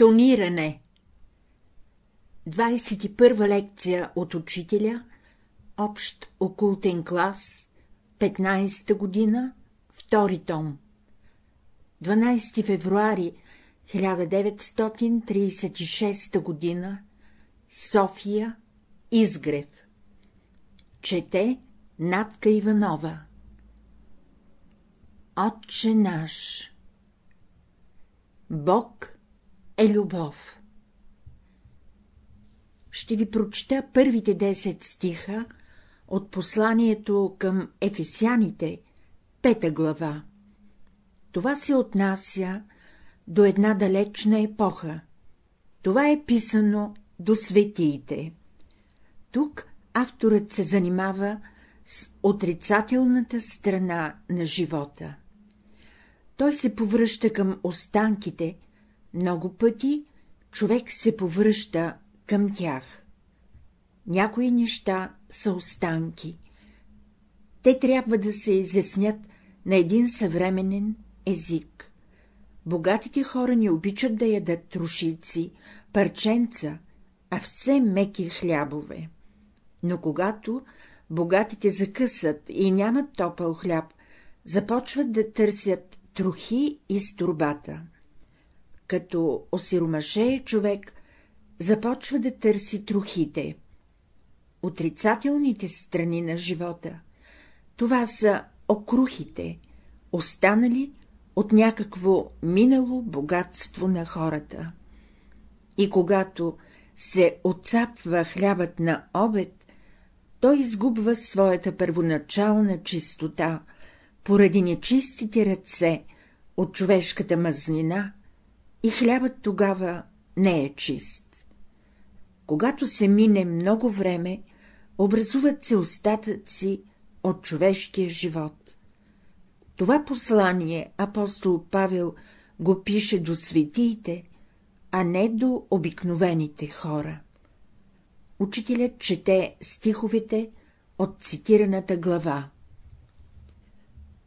Тониране. 21 лекция от учителя, общ окултен клас, 15-та година, втори том. 12 февруари 1936 година, София, Изгрев. Чете Натка Иванова. Отче наш. Бог е любов. Ще ви прочета първите 10 стиха от посланието към Ефесяните, пета глава. Това се отнася до една далечна епоха. Това е писано до светиите. Тук авторът се занимава с отрицателната страна на живота. Той се повръща към останките, много пъти човек се повръща към тях. Някои неща са останки. Те трябва да се изяснят на един съвременен език. Богатите хора не обичат да ядат трошици, парченца, а все меки хлябове. Но когато богатите закъсат и нямат топъл хляб, започват да търсят трохи из турбата. Като осиромашее човек, започва да търси трохите. Отрицателните страни на живота — това са окрухите, останали от някакво минало богатство на хората. И когато се отцапва хлябът на обед, той изгубва своята първоначална чистота, поради нечистите ръце от човешката мазнина, и хлябът тогава не е чист. Когато се мине много време, образуват се остатъци от човешкия живот. Това послание апостол Павел го пише до светиите, а не до обикновените хора. Учителят чете стиховете от цитираната глава.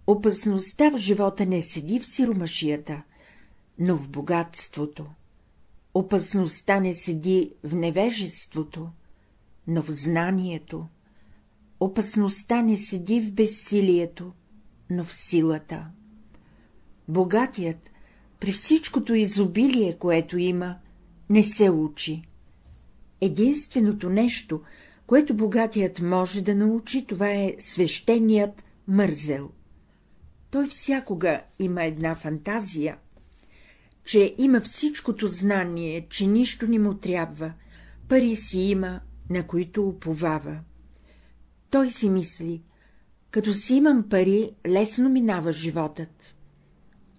Опасността в живота не седи в сиромашията, но в богатството. Опасността не седи в невежеството, но в знанието. Опасността не седи в безсилието, но в силата. Богатият, при всичкото изобилие, което има, не се учи. Единственото нещо, което богатият може да научи, това е свещеният мързел. Той всякога има една фантазия, че има всичкото знание, че нищо не му трябва, пари си има, на които уповава. Той си мисли, като си имам пари, лесно минава животът.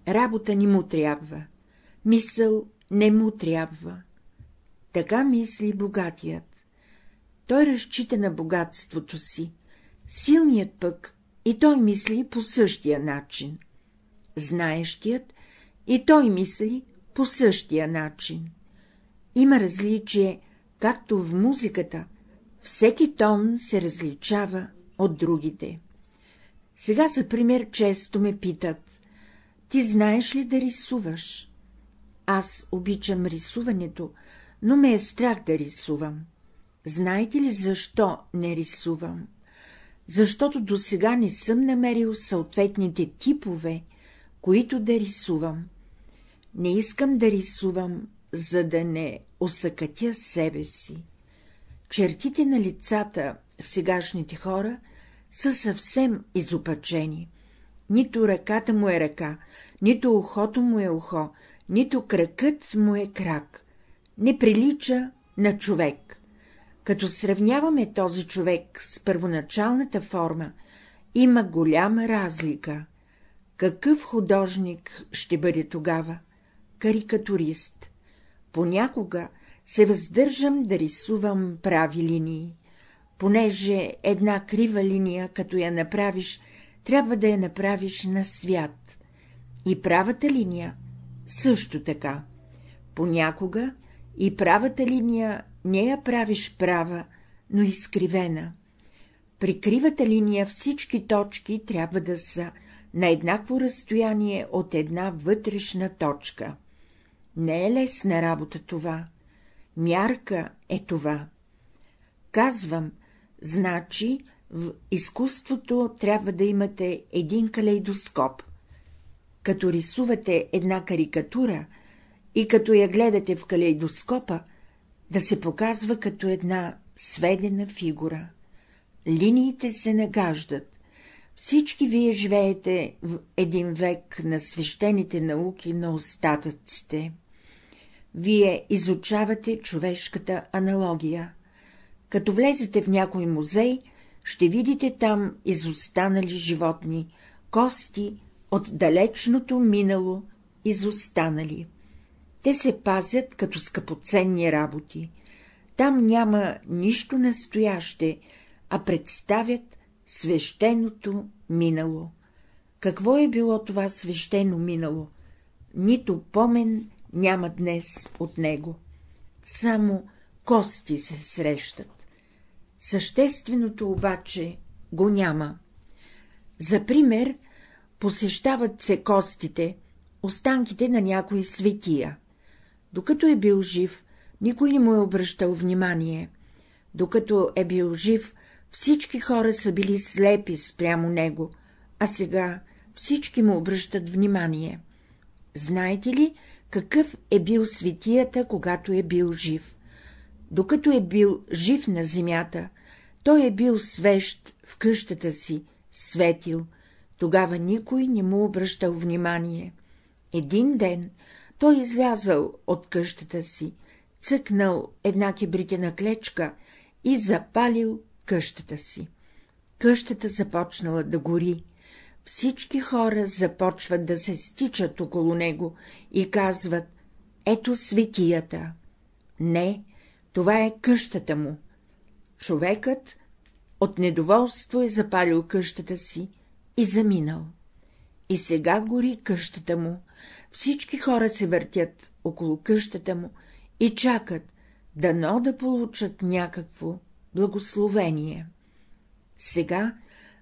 Работа ни му трябва, мисъл не му трябва. Така мисли богатият. Той разчита на богатството си, силният пък и той мисли по същия начин. Знаещият и той мисли по същия начин. Има различие, както в музиката, всеки тон се различава от другите. Сега, за пример, често ме питат — ти знаеш ли да рисуваш? Аз обичам рисуването, но ме е страх да рисувам. Знаете ли защо не рисувам? Защото до сега не съм намерил съответните типове, които да рисувам. Не искам да рисувам, за да не осъкатя себе си. Чертите на лицата в сегашните хора са съвсем изопачени. Нито ръката му е ръка, нито ухото му е ухо, нито кракът му е крак. Не прилича на човек. Като сравняваме този човек с първоначалната форма, има голяма разлика. Какъв художник ще бъде тогава? Карикатурист. Понякога се въздържам да рисувам прави линии, понеже една крива линия, като я направиш, трябва да я направиш на свят. И правата линия също така. Понякога и правата линия не я правиш права, но изкривена. При кривата линия всички точки трябва да са на еднакво разстояние от една вътрешна точка. Не е лесна работа това. Мярка е това. Казвам, значи в изкуството трябва да имате един калейдоскоп. Като рисувате една карикатура и като я гледате в калейдоскопа, да се показва като една сведена фигура. Линиите се нагаждат. Всички вие живеете в един век на свещените науки на остатъците. Вие изучавате човешката аналогия. Като влезете в някой музей, ще видите там изостанали животни, кости от далечното минало изостанали. Те се пазят като скъпоценни работи. Там няма нищо настояще, а представят свещеното минало. Какво е било това свещено минало? Нито помен няма днес от него. Само кости се срещат. Същественото обаче го няма. За пример, посещават се костите, останките на някои светия. Докато е бил жив, никой не му е обръщал внимание. Докато е бил жив, всички хора са били слепи спрямо него, а сега всички му обръщат внимание. Знаете ли, какъв е бил светията, когато е бил жив? Докато е бил жив на земята, той е бил свещ в къщата си, светил, тогава никой не му обръщал внимание. Един ден той излязъл от къщата си, цъкнал една кибритена клечка и запалил къщата си. Къщата започнала да гори. Всички хора започват да се стичат около него и казват — ето светията. Не, това е къщата му. Човекът от недоволство е запалил къщата си и заминал. И сега гори къщата му, всички хора се въртят около къщата му и чакат, дано да получат някакво благословение. Сега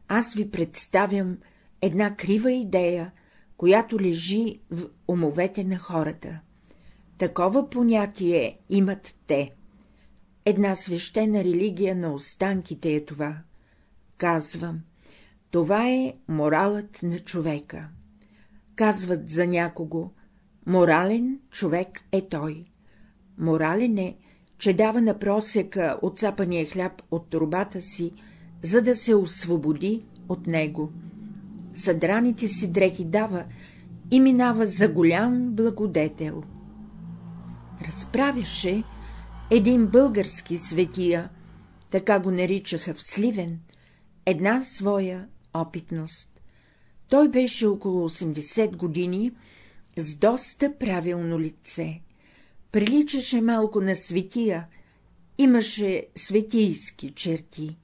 аз ви представям една крива идея, която лежи в умовете на хората. Такова понятие имат те. Една свещена религия на останките е това. Казвам, това е моралът на човека. Казват за някого, морален човек е той. Морален е, че дава на просека отцапания хляб от турбата си, за да се освободи от него. Съдраните си дрехи дава и минава за голям благодетел. Разправяше един български светия, така го наричаха в Сливен, една своя опитност. Той беше около 80 години, с доста правилно лице. Приличаше малко на светия, имаше светийски черти.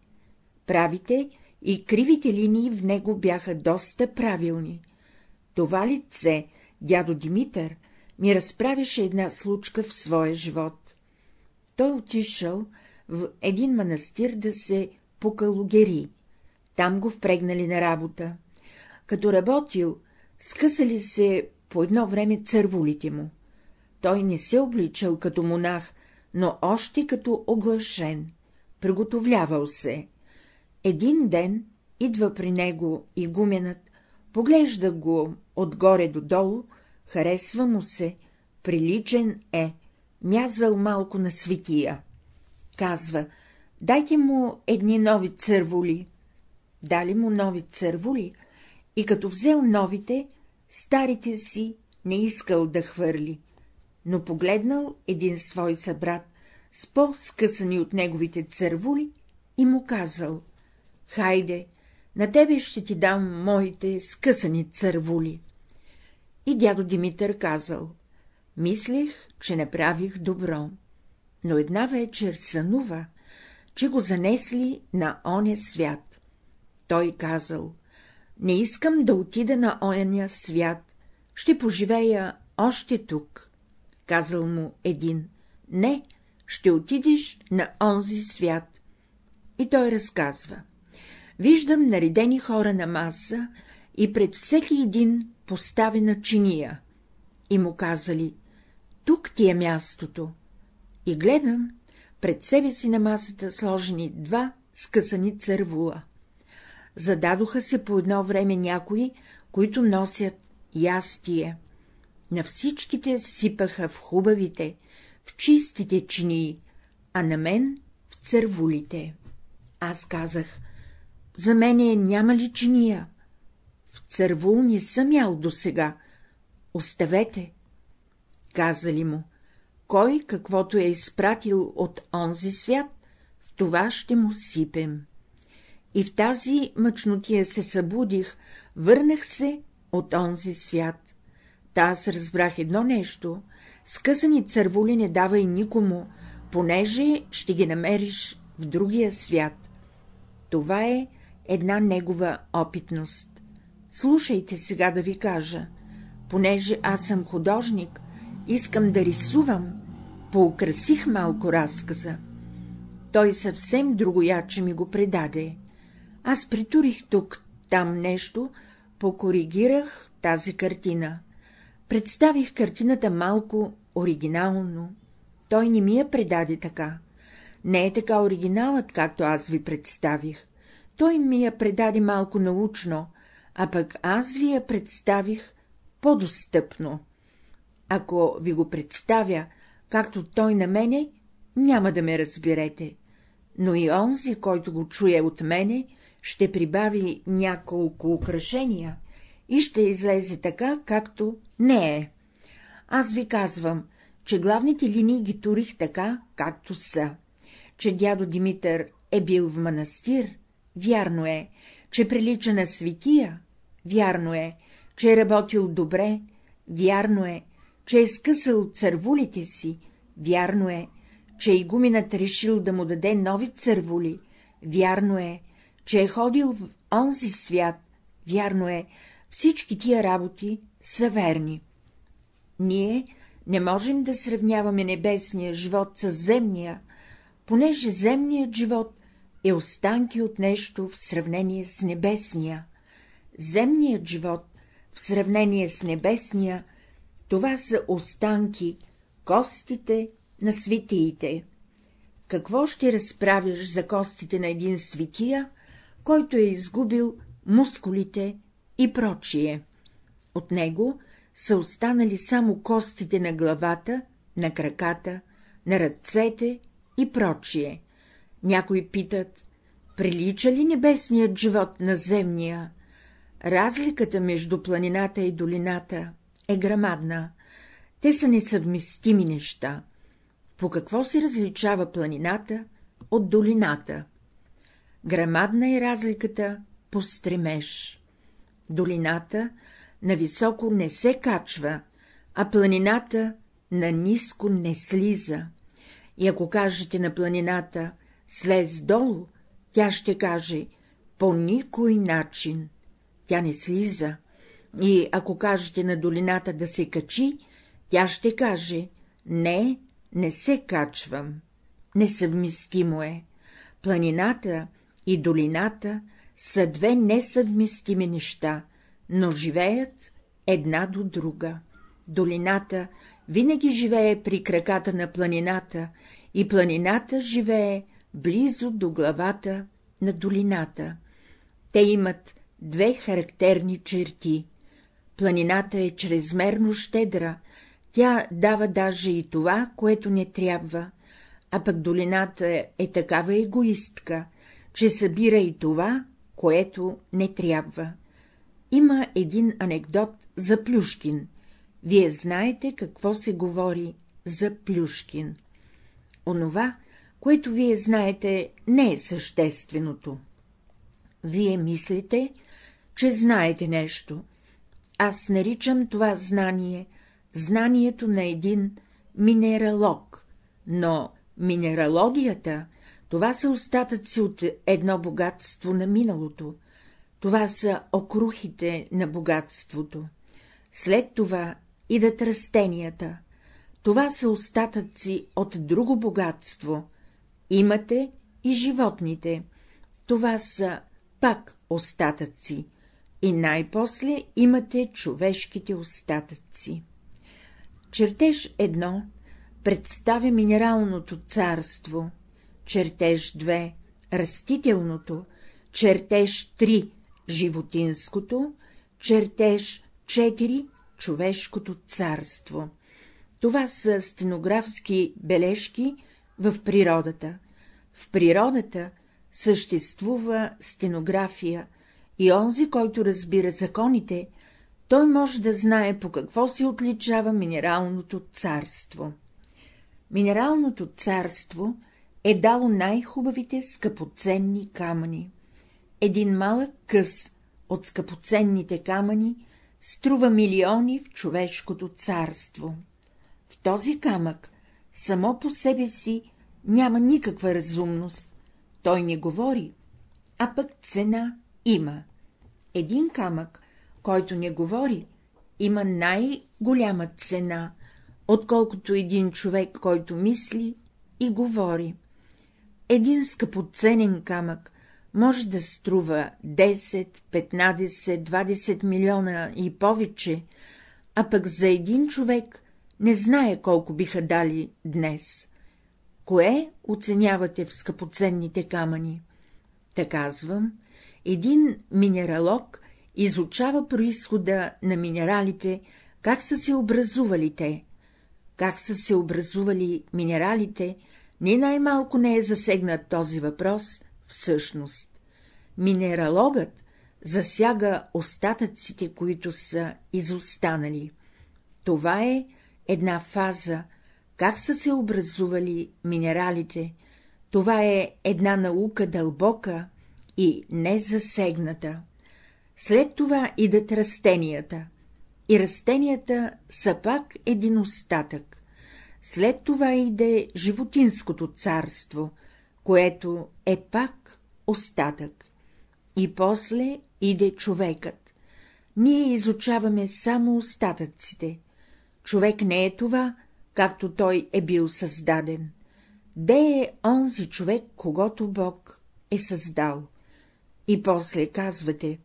Правите и кривите линии в него бяха доста правилни. Това лице, дядо Димитър, ми разправяше една случка в своя живот. Той отишъл в един манастир да се покалогери. Там го впрегнали на работа. Като работил, скъсали се по едно време цървулите му. Той не се обличал като монах, но още като оглашен. Приготовлявал се. Един ден идва при него и гуменът, поглежда го отгоре до долу, харесва му се, приличен е, мязал малко на светия. Казва, дайте му едни нови цървули. Дали му нови цървули и като взел новите, старите си не искал да хвърли, но погледнал един свой събрат с по-скъсани от неговите цървули и му казал — Хайде, на тебе ще ти дам моите скъсани цървули. И дядо Димитър казал — Мислех, че направих добро, но една вечер сънува, че го занесли на оня свят. Той казал — Не искам да отида на оня свят, ще поживея още тук. Казал му един — Не, ще отидеш на онзи свят. И той разказва. Виждам наредени хора на маса и пред всеки един поставена чиния. И му казали тук ти е мястото. И гледам, пред себе си на масата сложени два скъсани цървула. Зададоха се по едно време някои, които носят ястие. На всичките сипаха в хубавите, в чистите чинии, а на мен в цървулите. Аз казах, за мене няма ли чиния? В цървул не съм ял досега. Оставете. Казали му, кой каквото е изпратил от онзи свят, в това ще му сипем. И в тази мъчнотия се събудих, върнах се от онзи свят. Та аз разбрах едно нещо — скъсани цървули не давай никому, понеже ще ги намериш в другия свят. Това е една негова опитност. Слушайте сега да ви кажа, понеже аз съм художник, искам да рисувам, поукрасих малко разказа. Той съвсем другояче ми го предаде. Аз притурих тук, там нещо, покоригирах тази картина. Представих картината малко оригинално. Той не ми я предаде така. Не е така оригиналът, както аз ви представих. Той ми я предаде малко научно, а пък аз ви я представих по-достъпно. Ако ви го представя, както той на мене, няма да ме разберете, но и онзи, който го чуе от мене, ще прибави няколко украшения и ще излезе така, както не е. Аз ви казвам, че главните линии ги турих така, както са, че дядо Димитър е бил в манастир, вярно е, че прилича на светия, вярно е, че е работил добре, вярно е, че е скъсал цървулите си, вярно е, че игуменът решил да му даде нови цървули, вярно е, че е ходил в онзи свят, вярно е, всички тия работи са верни. Ние не можем да сравняваме небесния живот с земния, понеже земният живот е останки от нещо в сравнение с небесния. Земният живот в сравнение с небесния, това са останки, костите на светиите. Какво ще разправяш за костите на един светия, който е изгубил мускулите и прочие? От него са останали само костите на главата, на краката, на ръцете и прочие. Някои питат, прилича ли небесният живот на земния? Разликата между планината и долината е грамадна. Те са несъвместими неща. По какво се различава планината от долината? Грамадна е разликата по стремеж. Долината на високо не се качва, а планината на ниско не слиза. И ако кажете на планината слез долу, тя ще каже по никой начин. Тя не слиза. И ако кажете на долината да се качи, тя ще каже не, не се качвам. Несъвместимо е. Планината и долината са две несъвместими неща, но живеят една до друга. Долината винаги живее при краката на планината и планината живее близо до главата на долината. Те имат две характерни черти. Планината е чрезмерно щедра, тя дава даже и това, което не трябва, а пък долината е такава егоистка, че събира и това, което не трябва. Има един анекдот за Плюшкин. Вие знаете какво се говори за Плюшкин. Онова, което вие знаете, не е същественото. Вие мислите, че знаете нещо. Аз наричам това знание знанието на един минералог, но минералогията — това са остатъци от едно богатство на миналото, това са окрухите на богатството. След това идат растенията, това са остатъци от друго богатство, имате и животните, това са пак остатъци, и най-после имате човешките остатъци. Чертеж едно представя минералното царство, чертеж 2 — растителното, чертеж 3 — животинското, чертеж 4 — човешкото царство. Това са стенографски бележки в природата. В природата съществува стенография и онзи, който разбира законите, той може да знае по какво се отличава минералното царство. Минералното царство е дало най-хубавите скъпоценни камъни. Един малък къс от скъпоценните камъни струва милиони в човешкото царство. В този камък само по себе си няма никаква разумност, той не говори, а пък цена има. Един камък, който не говори, има най-голяма цена, отколкото един човек, който мисли и говори. Един скъпоценен камък може да струва 10, 15, 20 милиона и повече, а пък за един човек не знае колко биха дали днес. Кое оценявате в скъпоценните камъни? Та казвам, един минералог изучава происхода на минералите, как са се образували те. Как са се образували минералите, ни най-малко не е засегнат този въпрос всъщност. Минералогът засяга остатъците, които са изостанали. Това е една фаза, как са се образували минералите, това е една наука дълбока и незасегната. След това идат растенията, и растенията са пак един остатък. След това иде животинското царство, което е пак остатък. И после иде човекът. Ние изучаваме само остатъците. Човек не е това, както той е бил създаден. Де е онзи човек, когато Бог е създал? И после казвате,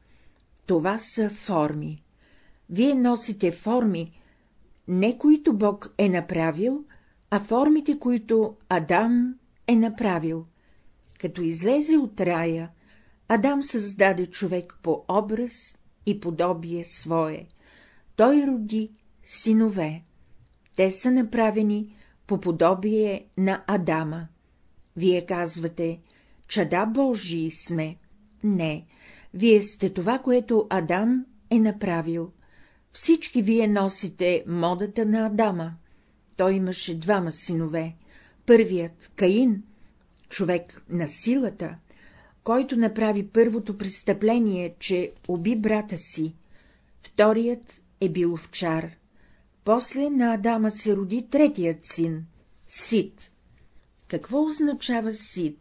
това са форми. Вие носите форми, не които Бог е направил, а формите, които Адам е направил. Като излезе от рая, Адам създаде човек по образ и подобие свое. Той роди синове. Те са направени по подобие на Адама. Вие казвате, чада Божии сме. Не, вие сте това, което Адам е направил. Всички вие носите модата на Адама. Той имаше двама синове. Първият — Каин, човек на силата, който направи първото престъпление, че уби брата си. Вторият е бил овчар. После на Адама се роди третият син — Сит. Какво означава Сит?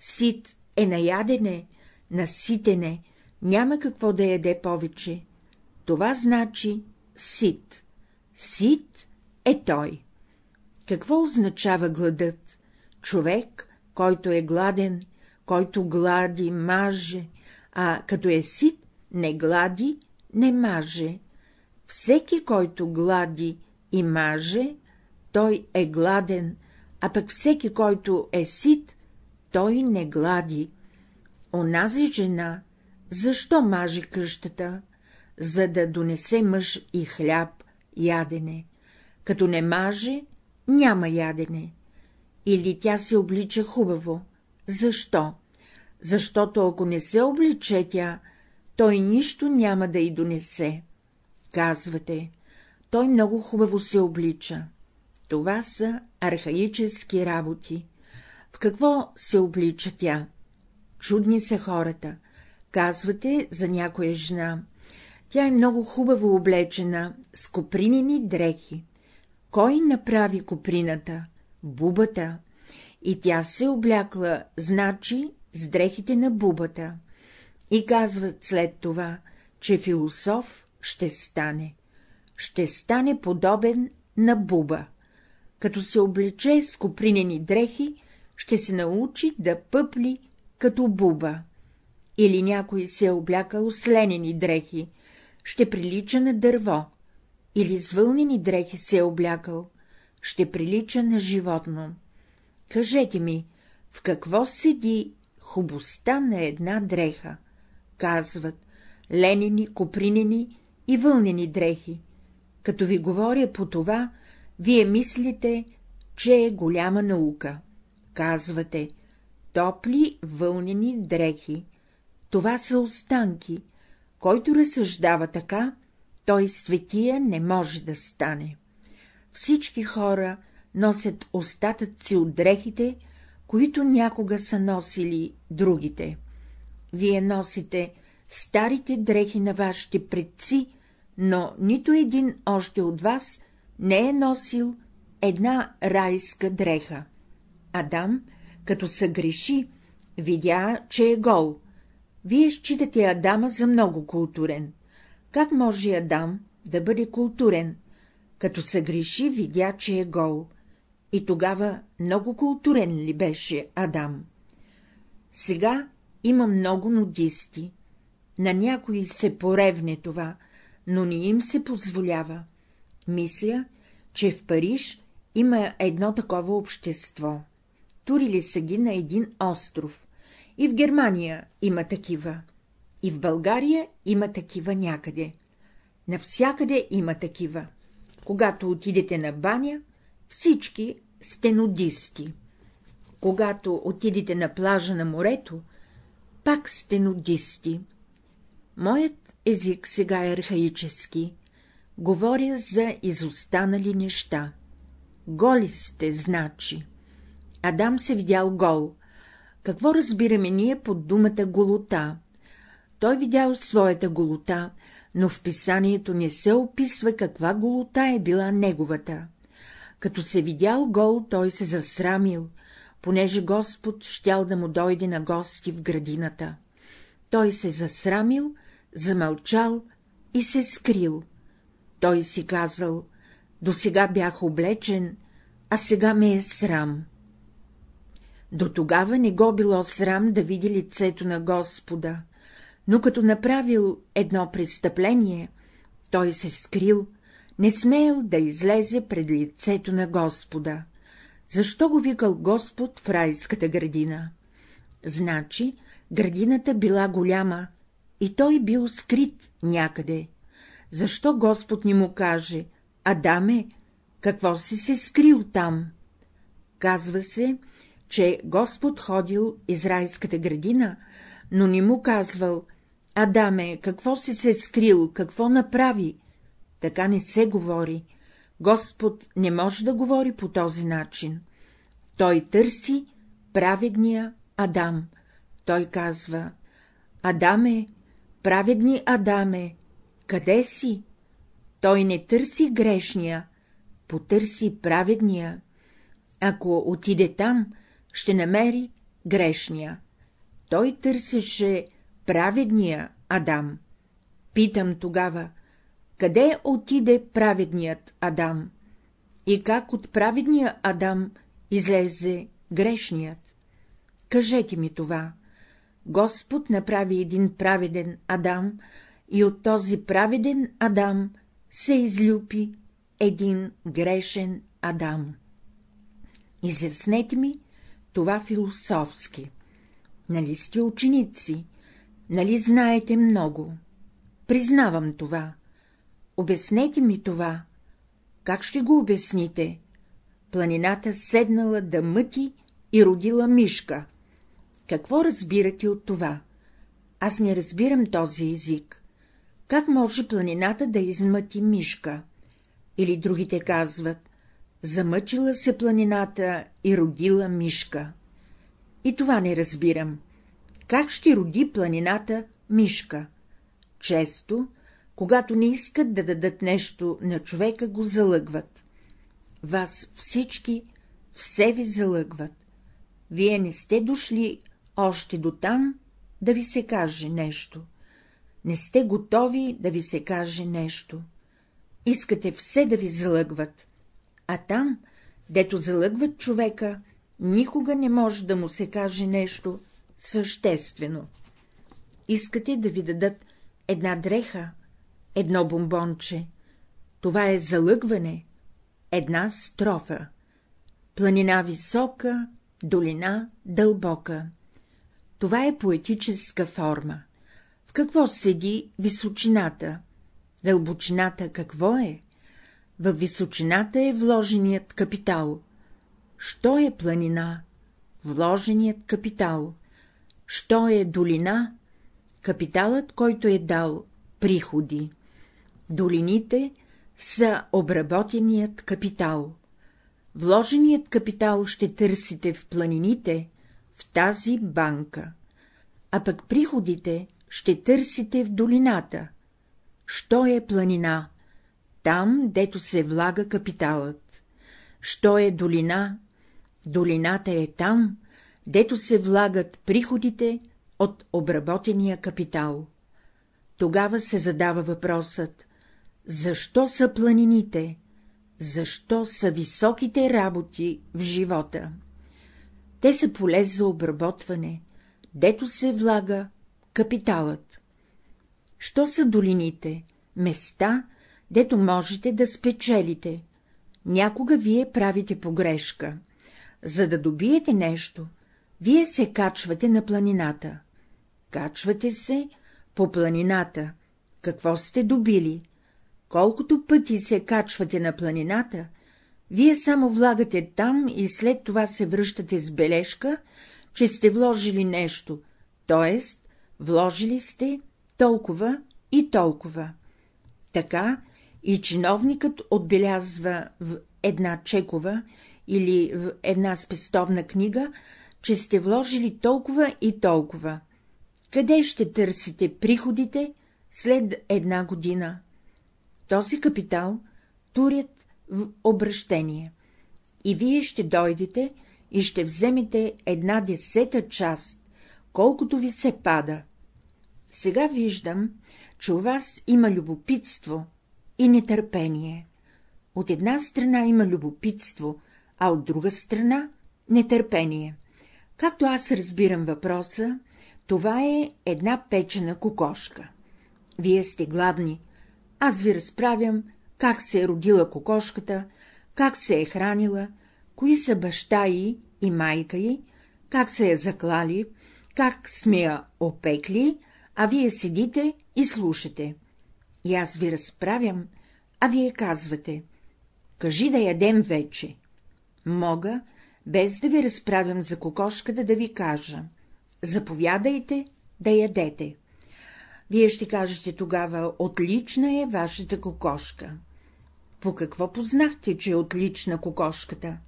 Сит е наядене, наситене, няма какво да яде повече. Това значи сит. Сит е той. Какво означава гладът? Човек, който е гладен, който глади, маже, а като е сит, не глади, не маже. Всеки, който глади и маже, той е гладен, а пък всеки, който е сит, той не глади. Онази жена, защо маже къщата? За да донесе мъж и хляб, ядене. Като не маже, няма ядене. Или тя се облича хубаво. Защо? Защото ако не се обличе тя, той нищо няма да й донесе. Казвате, той много хубаво се облича. Това са архаически работи. В какво се облича тя? Чудни са хората. Казвате за някоя жена. Тя е много хубаво облечена, с копринени дрехи. Кой направи коприната? Бубата. И тя се облякла, значи, с дрехите на бубата. И казват след това, че философ ще стане. Ще стане подобен на буба. Като се облече с копринени дрехи, ще се научи да пъпли като буба. Или някой се е облякал с ленени дрехи, ще прилича на дърво. или с вълнени дрехи се е облякал, ще прилича на животно. Кажете ми, в какво седи хубостта на една дреха? Казват, ленени, копринени и вълнени дрехи. Като ви говоря по това, вие мислите, че е голяма наука. Казвате, топли вълнени дрехи. Това са останки. Който разсъждава така, той светия не може да стане. Всички хора носят остатъци от дрехите, които някога са носили другите. Вие носите старите дрехи на вашите предци, но нито един още от вас не е носил една райска дреха. Адам, като съгреши, видя, че е гол. Вие считате Адама за много културен. Как може Адам да бъде културен? Като съгреши, видя, че е гол. И тогава много културен ли беше Адам? Сега има много нудисти. На някои се поревне това, но не им се позволява. Мисля, че в Париж има едно такова общество. Турили са ги на един остров. И в Германия има такива. И в България има такива някъде. Навсякъде има такива. Когато отидете на баня, всички сте нудисти. Когато отидете на плажа на морето, пак сте нудисти. Моят език сега е архаически. Говоря за изостанали неща. Голи сте, значи. Адам се видял гол. Какво разбираме ние под думата голота? Той видял своята голота, но в писанието не се описва каква голота е била неговата. Като се видял гол, той се засрамил, понеже Господ щял да му дойде на гости в градината. Той се засрамил, замълчал и се скрил. Той си казал, до сега бях облечен, а сега ме е срам. До тогава не го било срам да види лицето на Господа, но като направил едно престъпление, той се скрил, не смеял да излезе пред лицето на Господа. Защо го викал Господ в райската градина? Значи, градината била голяма и той бил скрит някъде. Защо Господ ни му каже, Адаме, какво си се скрил там? Казва се, че Господ ходил из райската градина, но ни му казвал, Адаме, какво си се скрил, какво направи? Така не се говори. Господ не може да говори по този начин. Той търси праведния Адам. Той казва, Адаме, праведни Адаме, къде си? Той не търси грешния, потърси праведния. Ако отиде там, ще намери грешния. Той търсеше праведния Адам. Питам тогава, къде отиде праведният Адам? И как от праведния Адам излезе грешният? Кажете ми това. Господ направи един праведен Адам и от този праведен Адам се излюпи един грешен Адам. Изяснете ми това философски. Нали сте ученици? Нали знаете много? Признавам това. Обяснете ми това. Как ще го обясните? Планината седнала да мъти и родила мишка. Какво разбирате от това? Аз не разбирам този език. Как може планината да измъти мишка? Или другите казват, замъчила се планината и родила мишка. И това не разбирам. Как ще роди планината мишка? Често, когато не искат да дадат нещо на човека, го залъгват. Вас всички все ви залъгват. Вие не сте дошли още до там да ви се каже нещо. Не сте готови да ви се каже нещо. Искате все да ви залъгват, а там, дето залъгват човека, никога не може да му се каже нещо съществено. Искате да ви дадат една дреха, едно бомбонче. Това е залъгване, една строфа. Планина висока, долина дълбока. Това е поетическа форма. В какво седи височината? Дълбочината какво е? В височината е вложеният капитал. Що е планина? Вложеният капитал. Що е долина? Капиталът, който е дал приходи. Долините са обработеният капитал. Вложеният капитал ще търсите в планините, в тази банка, а пък приходите ще търсите в долината. Що е планина? Там, дето се влага капиталът. Що е долина? Долината е там, дето се влагат приходите от обработения капитал. Тогава се задава въпросът защо са планините? Защо са високите работи в живота? Те са поле за обработване, дето се влага капиталът. Що са долините? Места, дето можете да спечелите. Някога вие правите погрешка. За да добиете нещо, вие се качвате на планината. Качвате се по планината. Какво сте добили? Колкото пъти се качвате на планината, вие само влагате там и след това се връщате с бележка, че сте вложили нещо, т.е. вложили сте толкова и толкова. Така и чиновникът отбелязва в една чекова или в една спестовна книга, че сте вложили толкова и толкова. Къде ще търсите приходите след една година? този капитал турят обращение. И вие ще дойдете и ще вземете една десета част, колкото ви се пада. Сега виждам, че у вас има любопитство и нетърпение. От една страна има любопитство, а от друга страна — нетърпение. Както аз разбирам въпроса, това е една печена кокошка. Вие сте гладни, аз ви разправям, как се е родила кокошката, как се е хранила, кои са баща й и майка й, как се е заклали, как сме я опекли, а вие седите и слушате. И аз ви разправям, а вие казвате — кажи да ядем вече. Мога, без да ви разправям за кокошката, да ви кажа — заповядайте да ядете. Вие ще кажете тогава, отлична е вашата кокошка. По какво познахте, че е отлична кокошката?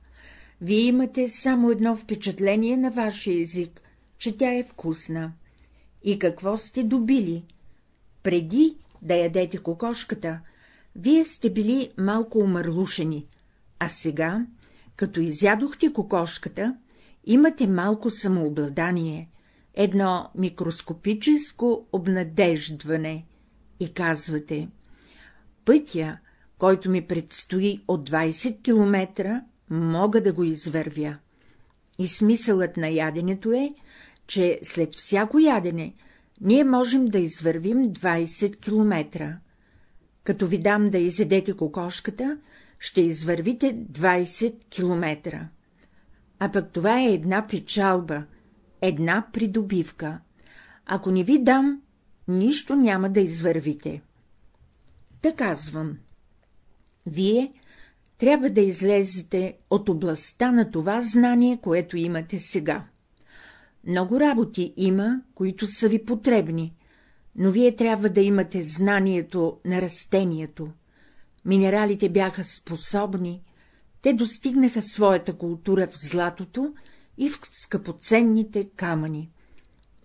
Вие имате само едно впечатление на вашия език, че тя е вкусна. И какво сте добили? Преди да ядете кокошката, вие сте били малко умърлушени, а сега, като изядохте кокошката, имате малко самообладание, едно микроскопическо обнадеждване и казвате — пътя, който ми предстои от 20 км, мога да го извървя. И смисълът на яденето е, че след всяко ядене ние можем да извървим 20 км. Като ви дам да изедете кокошката, ще извървите 20 км. А пък това е една печалба, една придобивка. Ако не ви дам, нищо няма да извървите. Да казвам. Вие трябва да излезете от областта на това знание, което имате сега. Много работи има, които са ви потребни, но вие трябва да имате знанието на растението. Минералите бяха способни, те достигнаха своята култура в златото и в скъпоценните камъни.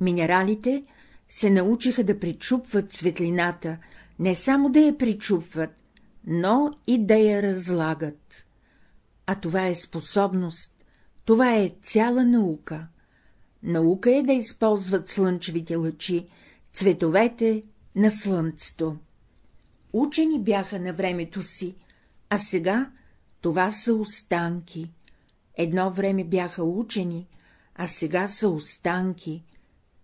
Минералите се научиха да причупват светлината, не само да я причупват, но и да я разлагат. А това е способност, това е цяла наука. Наука е да използват слънчевите лъчи, цветовете на слънцето. Учени бяха на времето си, а сега това са останки. Едно време бяха учени, а сега са останки,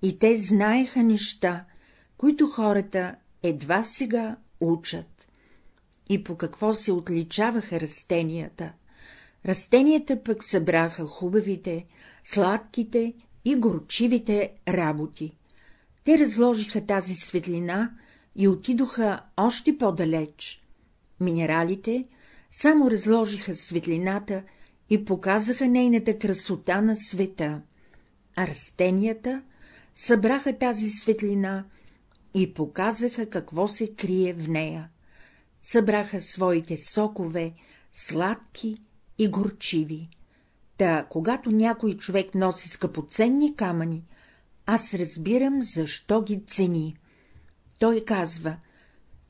и те знаеха неща, които хората едва сега учат. И по какво се отличаваха растенията. Растенията пък събраха хубавите, сладките и горчивите работи. Те разложиха тази светлина и отидоха още по-далеч. Минералите само разложиха светлината и показаха нейната красота на света, а растенията събраха тази светлина и показаха какво се крие в нея. Събраха своите сокове, сладки и горчиви. Та, когато някой човек носи скъпоценни камъни, аз разбирам, защо ги цени. Той казва,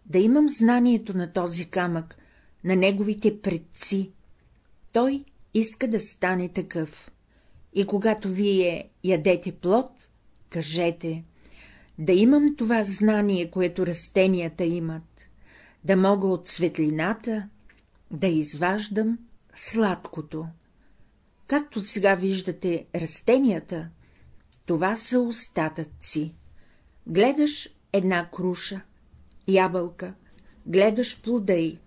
да имам знанието на този камък, на неговите предци. Той иска да стане такъв. И когато вие ядете плод, кажете, да имам това знание, което растенията имат, да мога от светлината да изваждам сладкото. Както сега виждате растенията, това са остатъци. Гледаш една круша, ябълка, гледаш плода й.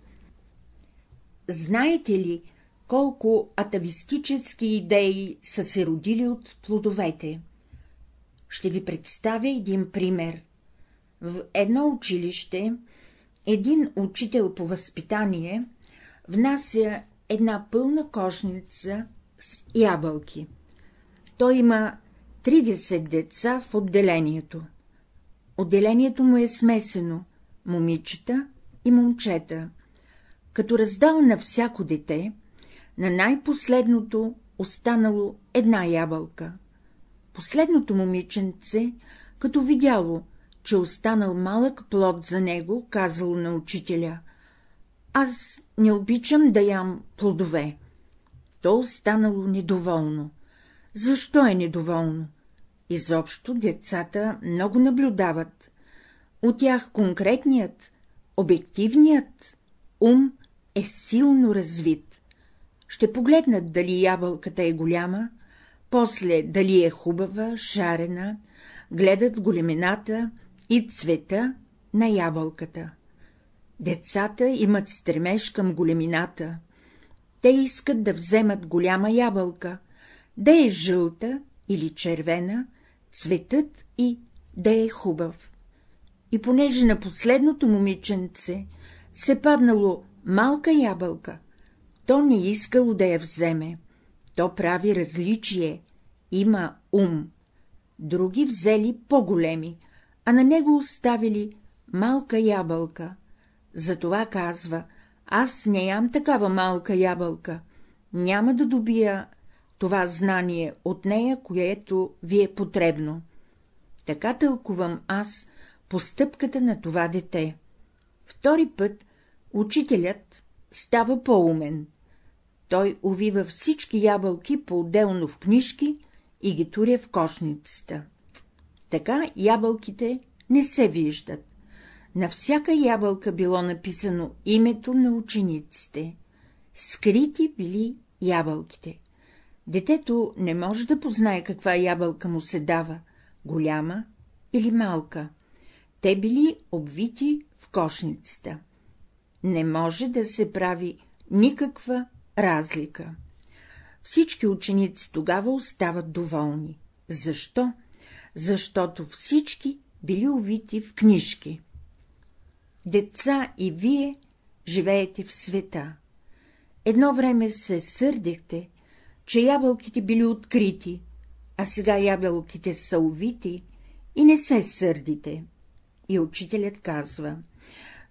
Знаете ли, колко атавистически идеи са се родили от плодовете? Ще ви представя един пример. В едно училище един учител по възпитание внася една пълна кошница с ябълки. Той има 30 деца в отделението. Отделението му е смесено — момичета и момчета. Като раздал на всяко дете, на най-последното останало една ябълка. Последното момиченце, като видяло, че останал малък плод за него, казало на учителя — аз не обичам да ям плодове. То останало недоволно. Защо е недоволно? Изобщо децата много наблюдават. От тях конкретният, обективният ум е силно развит. Ще погледнат дали ябълката е голяма, после дали е хубава, шарена, гледат големината и цвета на ябълката. Децата имат стремеж към големината. Те искат да вземат голяма ябълка, да е жълта или червена, цветът и да е хубав. И понеже на последното момиченце се паднало малка ябълка, то не искало да я вземе. То прави различие, има ум. Други взели по-големи, а на него оставили малка ябълка. Затова казва, аз не ям такава малка ябълка, няма да добия това знание от нея, което ви е потребно. Така тълкувам аз постъпката на това дете. Втори път учителят става по-умен. Той увива всички ябълки по-отделно в книжки и ги туря в кошницата. Така ябълките не се виждат. На всяка ябълка било написано името на учениците. Скрити били ябълките. Детето не може да познае каква ябълка му се дава, голяма или малка. Те били обвити в кошницата. Не може да се прави никаква разлика. Всички ученици тогава остават доволни. Защо? Защото всички били увити в книжки. Деца и вие живеете в света. Едно време се сърдихте, че ябълките били открити, а сега ябълките са увити и не се сърдите. И учителят казва,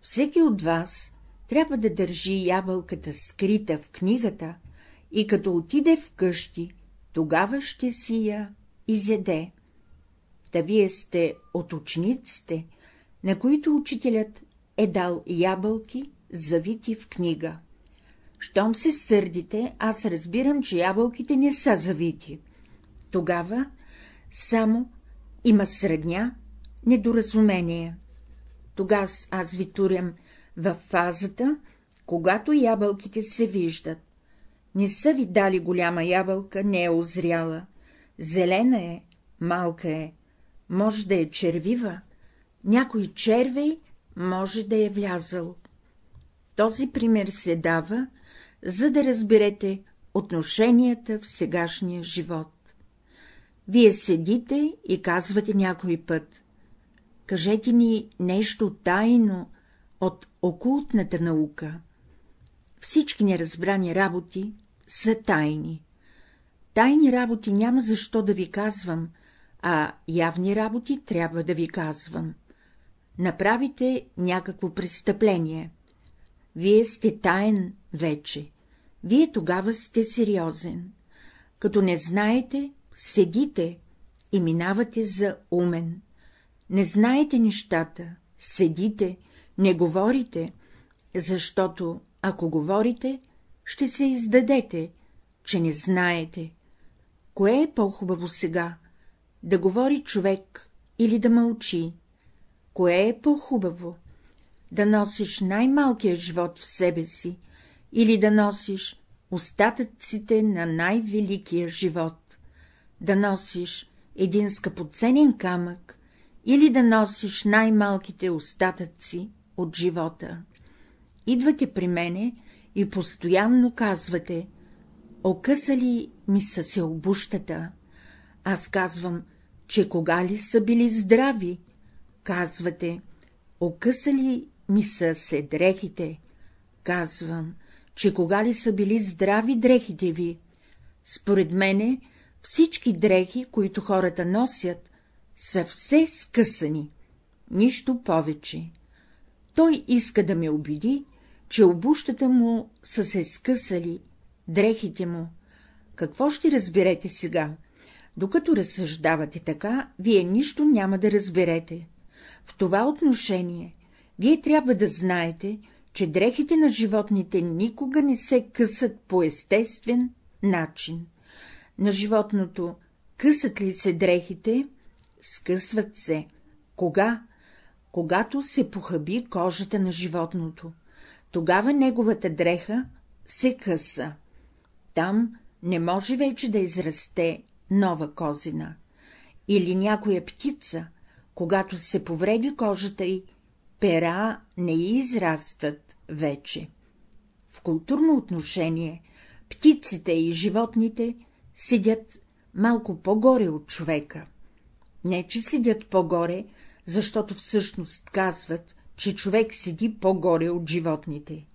всеки от вас трябва да държи ябълката скрита в книгата и като отиде в къщи, тогава ще си я изяде. Та вие сте от учениците, на които учителят е дал ябълки, завити в книга. Щом се сърдите, аз разбирам, че ябълките не са завити. Тогава само има средня недоразумение. Тогава аз ви турям в фазата, когато ябълките се виждат. Не са ви дали голяма ябълка, не е озряла. Зелена е, малка е, може да е червива, някой червей може да е влязъл. Този пример се дава, за да разберете отношенията в сегашния живот. Вие седите и казвате някой път — кажете ни нещо тайно от окултната наука. Всички неразбрани работи са тайни. Тайни работи няма защо да ви казвам, а явни работи трябва да ви казвам. Направите някакво престъпление. Вие сте таен вече. Вие тогава сте сериозен. Като не знаете, седите и минавате за умен. Не знаете нещата, седите, не говорите, защото, ако говорите, ще се издадете, че не знаете. Кое е по-хубаво сега? Да говори човек или да мълчи? Кое е по-хубаво? Да носиш най-малкият живот в себе си или да носиш остатъците на най-великия живот? Да носиш един скъпоценен камък или да носиш най-малките остатъци от живота? Идвате при мене и постоянно казвате — окъсали ми са се обущата. Аз казвам, че кога ли са били здрави? Казвате, окъсали ми са се дрехите. Казвам, че кога ли са били здрави дрехите ви? Според мене всички дрехи, които хората носят, са все скъсани, нищо повече. Той иска да ме убеди, че обущата му са се скъсали, дрехите му. Какво ще разберете сега? Докато разсъждавате така, вие нищо няма да разберете. В това отношение вие трябва да знаете, че дрехите на животните никога не се късат по естествен начин. На животното късат ли се дрехите? Скъсват се. Кога? Когато се похаби кожата на животното. Тогава неговата дреха се къса. Там не може вече да израсте нова козина. Или някоя птица, когато се повреди кожата й, пера не израстат вече. В културно отношение птиците и животните седят малко по-горе от човека. Не, че седят по-горе, защото всъщност казват, че човек седи по-горе от животните.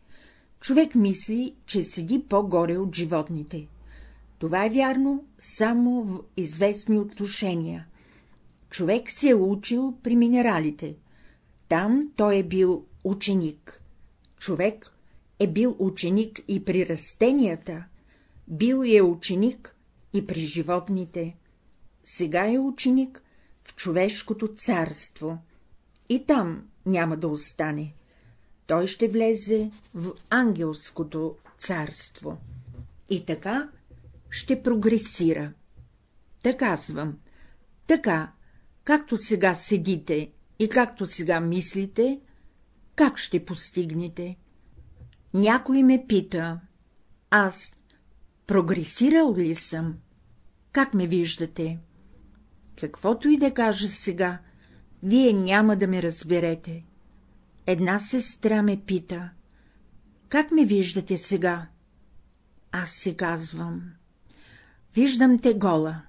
Човек мисли, че седи по-горе от животните. Това е вярно само в известни отношения. Човек се е учил при минералите. Там той е бил ученик. Човек е бил ученик и при растенията, бил е ученик и при животните. Сега е ученик в човешкото царство. И там няма да остане. Той ще влезе в ангелското царство. И така ще прогресира. Така казвам, така, както сега седите и както сега мислите, как ще постигнете? Някой ме пита, аз прогресирал ли съм? Как ме виждате? Каквото и да кажа сега, вие няма да ме разберете. Една сестра ме пита, как ме виждате сега? Аз се казвам, Виждам те гола.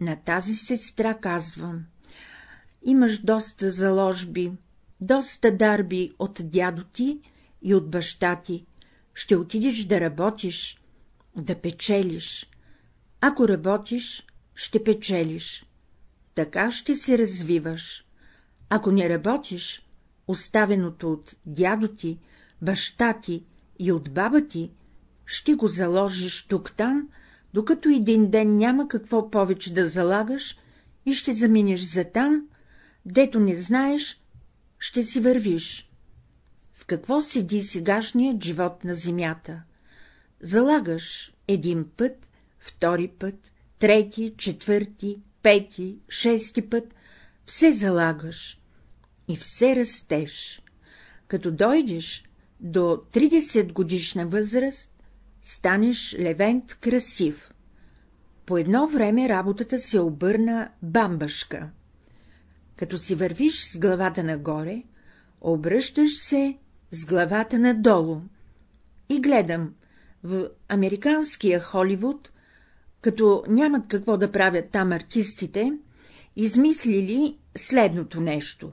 На тази сестра казвам. Имаш доста заложби, доста дарби от дядо ти и от баща ти. Ще отидеш да работиш, да печелиш. Ако работиш, ще печелиш. Така ще се развиваш. Ако не работиш, оставеното от дядо ти, баща ти и от баба ти, ще го заложиш тук-там, докато един ден няма какво повече да залагаш и ще заминеш за там, дето не знаеш, ще си вървиш. В какво седи сегашният живот на земята? Залагаш един път, втори път, трети, четвърти, пети, шести път, все залагаш и все растеш. Като дойдеш до 30 годишна възраст, станеш левент красив. По едно време работата се обърна бамбашка. Като си вървиш с главата нагоре, обръщаш се с главата надолу. И гледам, в американския Холивуд, като нямат какво да правят там артистите, измислили следното нещо.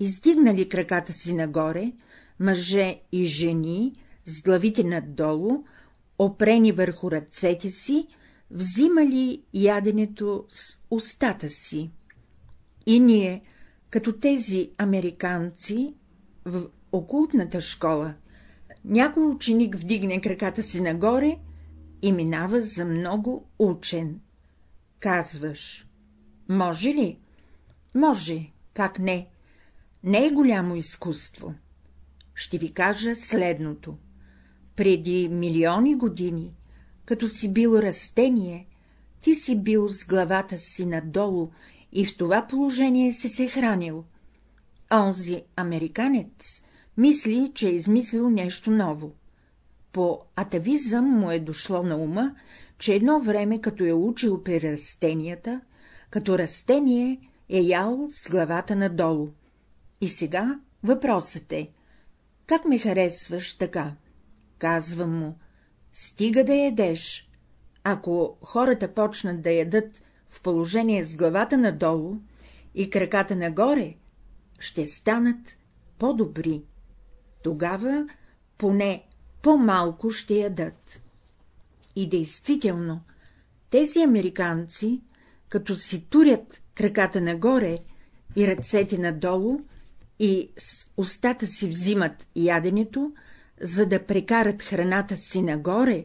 Издигнали краката си нагоре, мъже и жени, с главите надолу, опрени върху ръцете си, взимали яденето с устата си. И ние, като тези американци, в окултната школа, някой ученик вдигне краката си нагоре и минава за много учен. Казваш, може ли? Може, как не? Не е голямо изкуство. Ще ви кажа следното. Преди милиони години, като си бил растение, ти си бил с главата си надолу и в това положение си се хранил. Онзи американец мисли, че е измислил нещо ново. По атавизъм му е дошло на ума, че едно време, като е учил при растенията, като растение е ял с главата надолу. И сега въпросът е, как ме харесваш така? Казвам му, стига да ядеш. Ако хората почнат да ядат в положение с главата надолу и краката нагоре, ще станат по-добри. Тогава поне по-малко ще ядат. И действително, тези американци, като си турят краката нагоре и ръцете надолу и с устата си взимат яденето, за да прекарат храната си нагоре,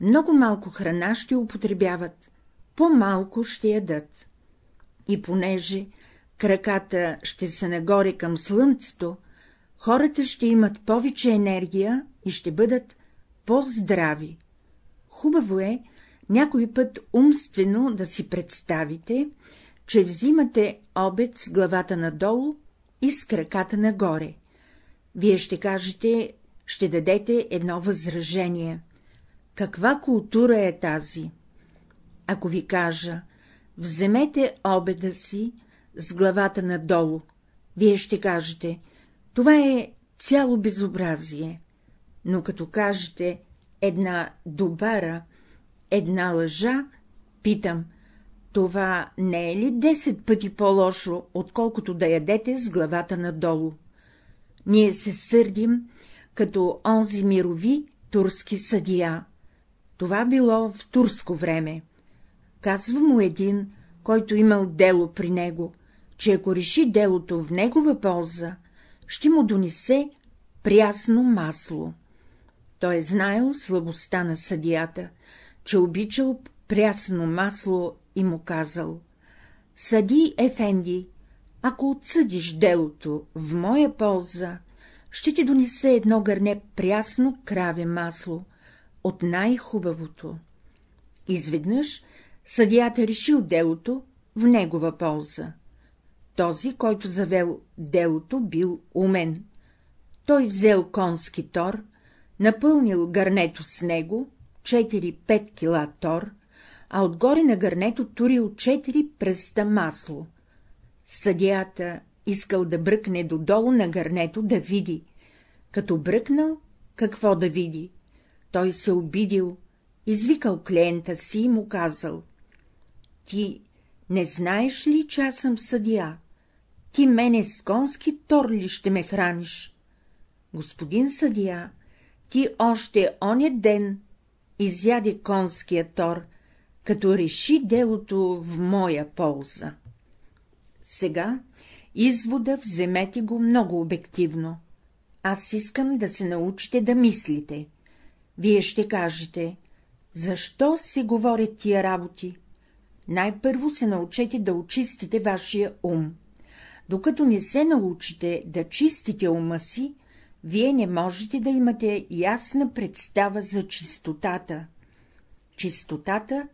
много малко храна ще употребяват, по-малко ще ядат. И понеже краката ще са нагоре към слънцето, хората ще имат повече енергия и ще бъдат по-здрави. Хубаво е някой път умствено да си представите, че взимате обед с главата надолу и с краката нагоре. Вие ще кажете, ще дадете едно възражение. Каква култура е тази? Ако ви кажа, вземете обеда си с главата надолу, вие ще кажете, това е цяло безобразие, но като кажете една добара, една лъжа, питам, това не е ли 10 пъти по-лошо, отколкото да ядете с главата надолу? Ние се сърдим, като онзи мирови турски съдия. Това било в турско време. Казва му един, който имал дело при него, че ако реши делото в негова полза, ще му донесе прясно масло. Той е знаел слабостта на съдията, че обичал прясно масло и му казал — Съди, Ефенди, ако отсъдиш делото в моя полза, ще ти донесе едно гърне прясно краве масло, от най-хубавото. Изведнъж съдията решил делото в негова полза. Този, който завел делото, бил умен. Той взел конски тор, напълнил гърнето с него, 4-5 кила тор, а отгоре на гърнето турил 4 пръста масло. Съдията искал да бръкне додолу на гърнето да види. Като бръкнал, какво да види? Той се обидил, извикал клиента си и му казал. Ти не знаеш ли, че аз съм съдия? Ти мене с конски тор ли ще ме храниш? Господин съдия, ти още оня ден изяде конския тор, като реши делото в моя полза. Сега извода вземете го много обективно. Аз искам да се научите да мислите. Вие ще кажете, защо се говорят тия работи? Най-първо се научете да очистите вашия ум. Докато не се научите да чистите ума си, вие не можете да имате ясна представа за чистотата. Чистотата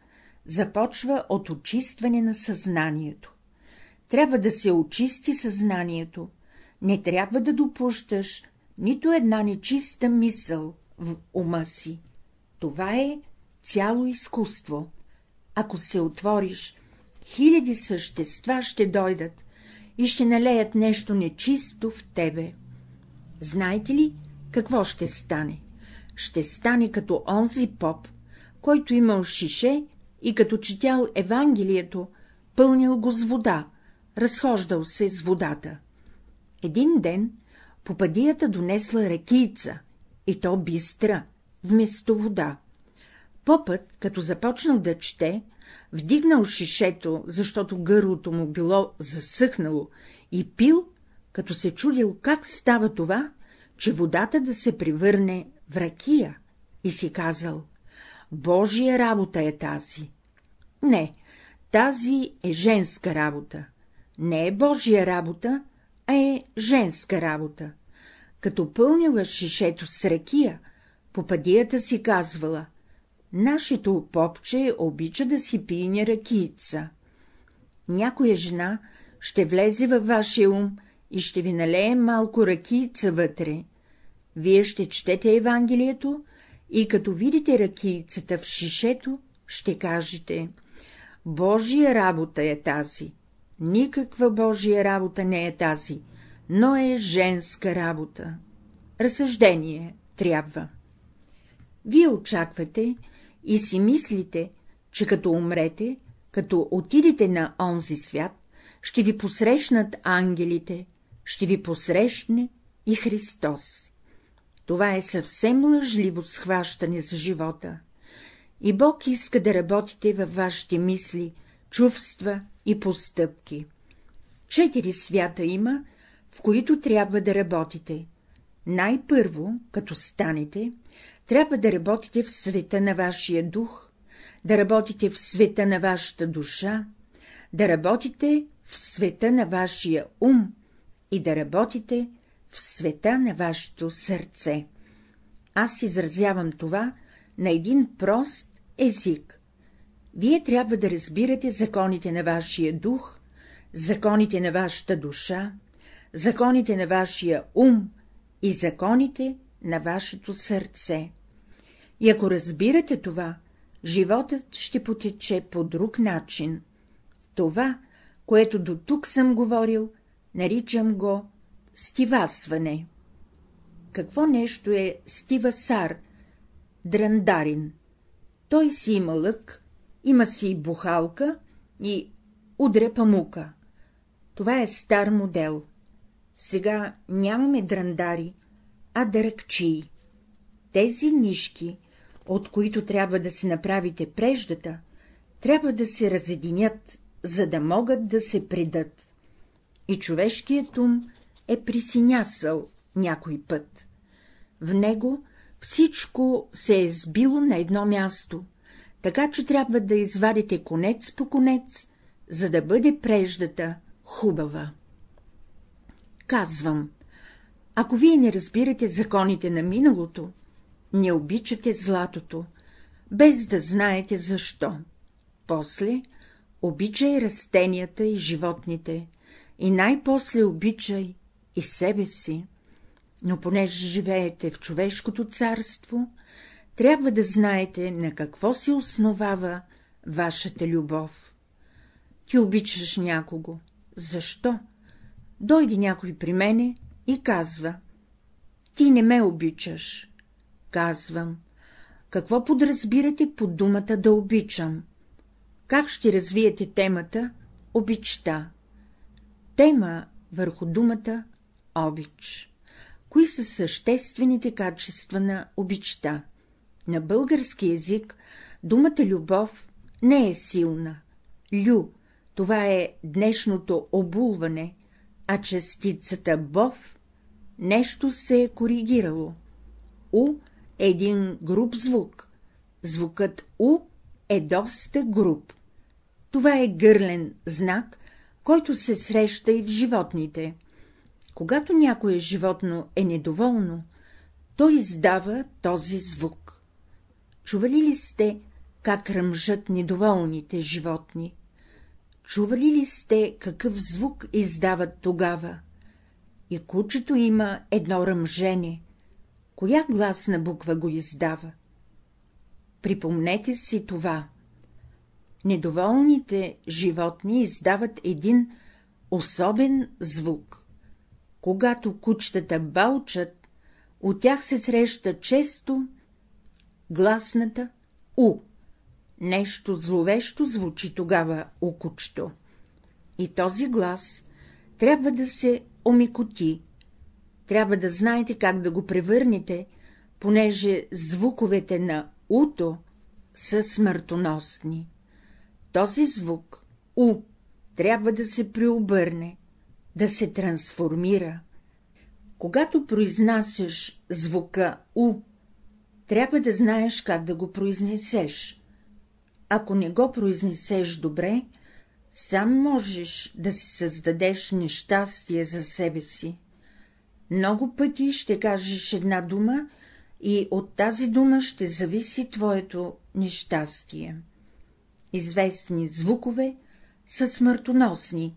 започва от очистване на съзнанието. Трябва да се очисти съзнанието, не трябва да допущаш нито една нечиста мисъл в ума си. Това е цяло изкуство. Ако се отвориш, хиляди същества ще дойдат и ще налеят нещо нечисто в тебе. Знаете ли, какво ще стане? Ще стане като онзи поп, който имал шише и като четял Евангелието, пълнил го с вода, разхождал се с водата. Един ден попадията донесла рекийца, и то бистра, вместо вода. Попът, като започнал да чете, вдигнал шишето, защото гърлото му било засъхнало, и пил, като се чудил как става това, че водата да се превърне в ракия, и си казал — Божия работа е тази. Не, тази е женска работа. Не е Божия работа, а е женска работа. Като пълнила шишето с ракия, попадията си казвала — нашето попче обича да си пине ракица. Някоя жена ще влезе във вашия ум и ще ви налее малко ракица вътре. Вие ще четете Евангелието и като видите ракийцата в шишето, ще кажете — Божия работа е тази. Никаква Божия работа не е тази, но е женска работа. Разсъждение трябва. Вие очаквате и си мислите, че като умрете, като отидете на онзи свят, ще ви посрещнат ангелите, ще ви посрещне и Христос. Това е съвсем лъжливо схващане за живота. И Бог иска да работите във вашите мисли, чувства и постъпки. Четири свята има, в които трябва да работите. Най-първо, като станете, трябва да работите в света на вашия дух, да работите в света на вашата душа, да работите в света на вашия ум и да работите в света на вашето сърце. Аз изразявам това на един прост език. Вие трябва да разбирате законите на вашия дух, законите на вашата душа, законите на вашия ум и законите на вашето сърце. И ако разбирате това, животът ще потече по друг начин. Това, което до тук съм говорил, наричам го стивасване. Какво нещо е стивасар, драндарин? Той си има лък, има си бухалка и удря памука. Това е стар модел. Сега нямаме драндари, а дъръкчии. Тези нишки, от които трябва да си направите преждата, трябва да се разединят, за да могат да се предат. И човешкият ум е присинясал някой път. В него всичко се е сбило на едно място, така че трябва да извадите конец по конец, за да бъде преждата хубава. Казвам, ако вие не разбирате законите на миналото, не обичате златото, без да знаете защо. После обичай растенията и животните, и най-после обичай и себе си. Но понеже живеете в човешкото царство, трябва да знаете на какво се основава вашата любов. Ти обичаш някого. Защо? Дойде някой при мене и казва — ти не ме обичаш. Казвам — какво подразбирате под думата да обичам? Как ще развиете темата обичта? Тема върху думата обич. Кои са съществените качества на обичта? На български язик думата любов не е силна. Лю — това е днешното обулване, а частицата бов нещо се е коригирало. У е един груб звук. Звукът У е доста груб. Това е гърлен знак, който се среща и в животните. Когато някое животно е недоволно, то издава този звук. Чували ли сте, как ръмжат недоволните животни? Чували ли сте, какъв звук издават тогава? И кучето има едно ръмжене. Коя гласна буква го издава? Припомнете си това. Недоволните животни издават един особен звук. Когато кучетата балчат, от тях се среща често гласната У. Нещо зловещо звучи тогава у кучето. И този глас трябва да се омикоти. Трябва да знаете как да го превърнете, понеже звуковете на уто са смъртоносни. Този звук, у, трябва да се преобърне, да се трансформира. Когато произнасяш звука у, трябва да знаеш как да го произнесеш. Ако не го произнесеш добре, сам можеш да си създадеш нещастие за себе си. Много пъти ще кажеш една дума и от тази дума ще зависи твоето нещастие. Известни звукове са смъртоносни,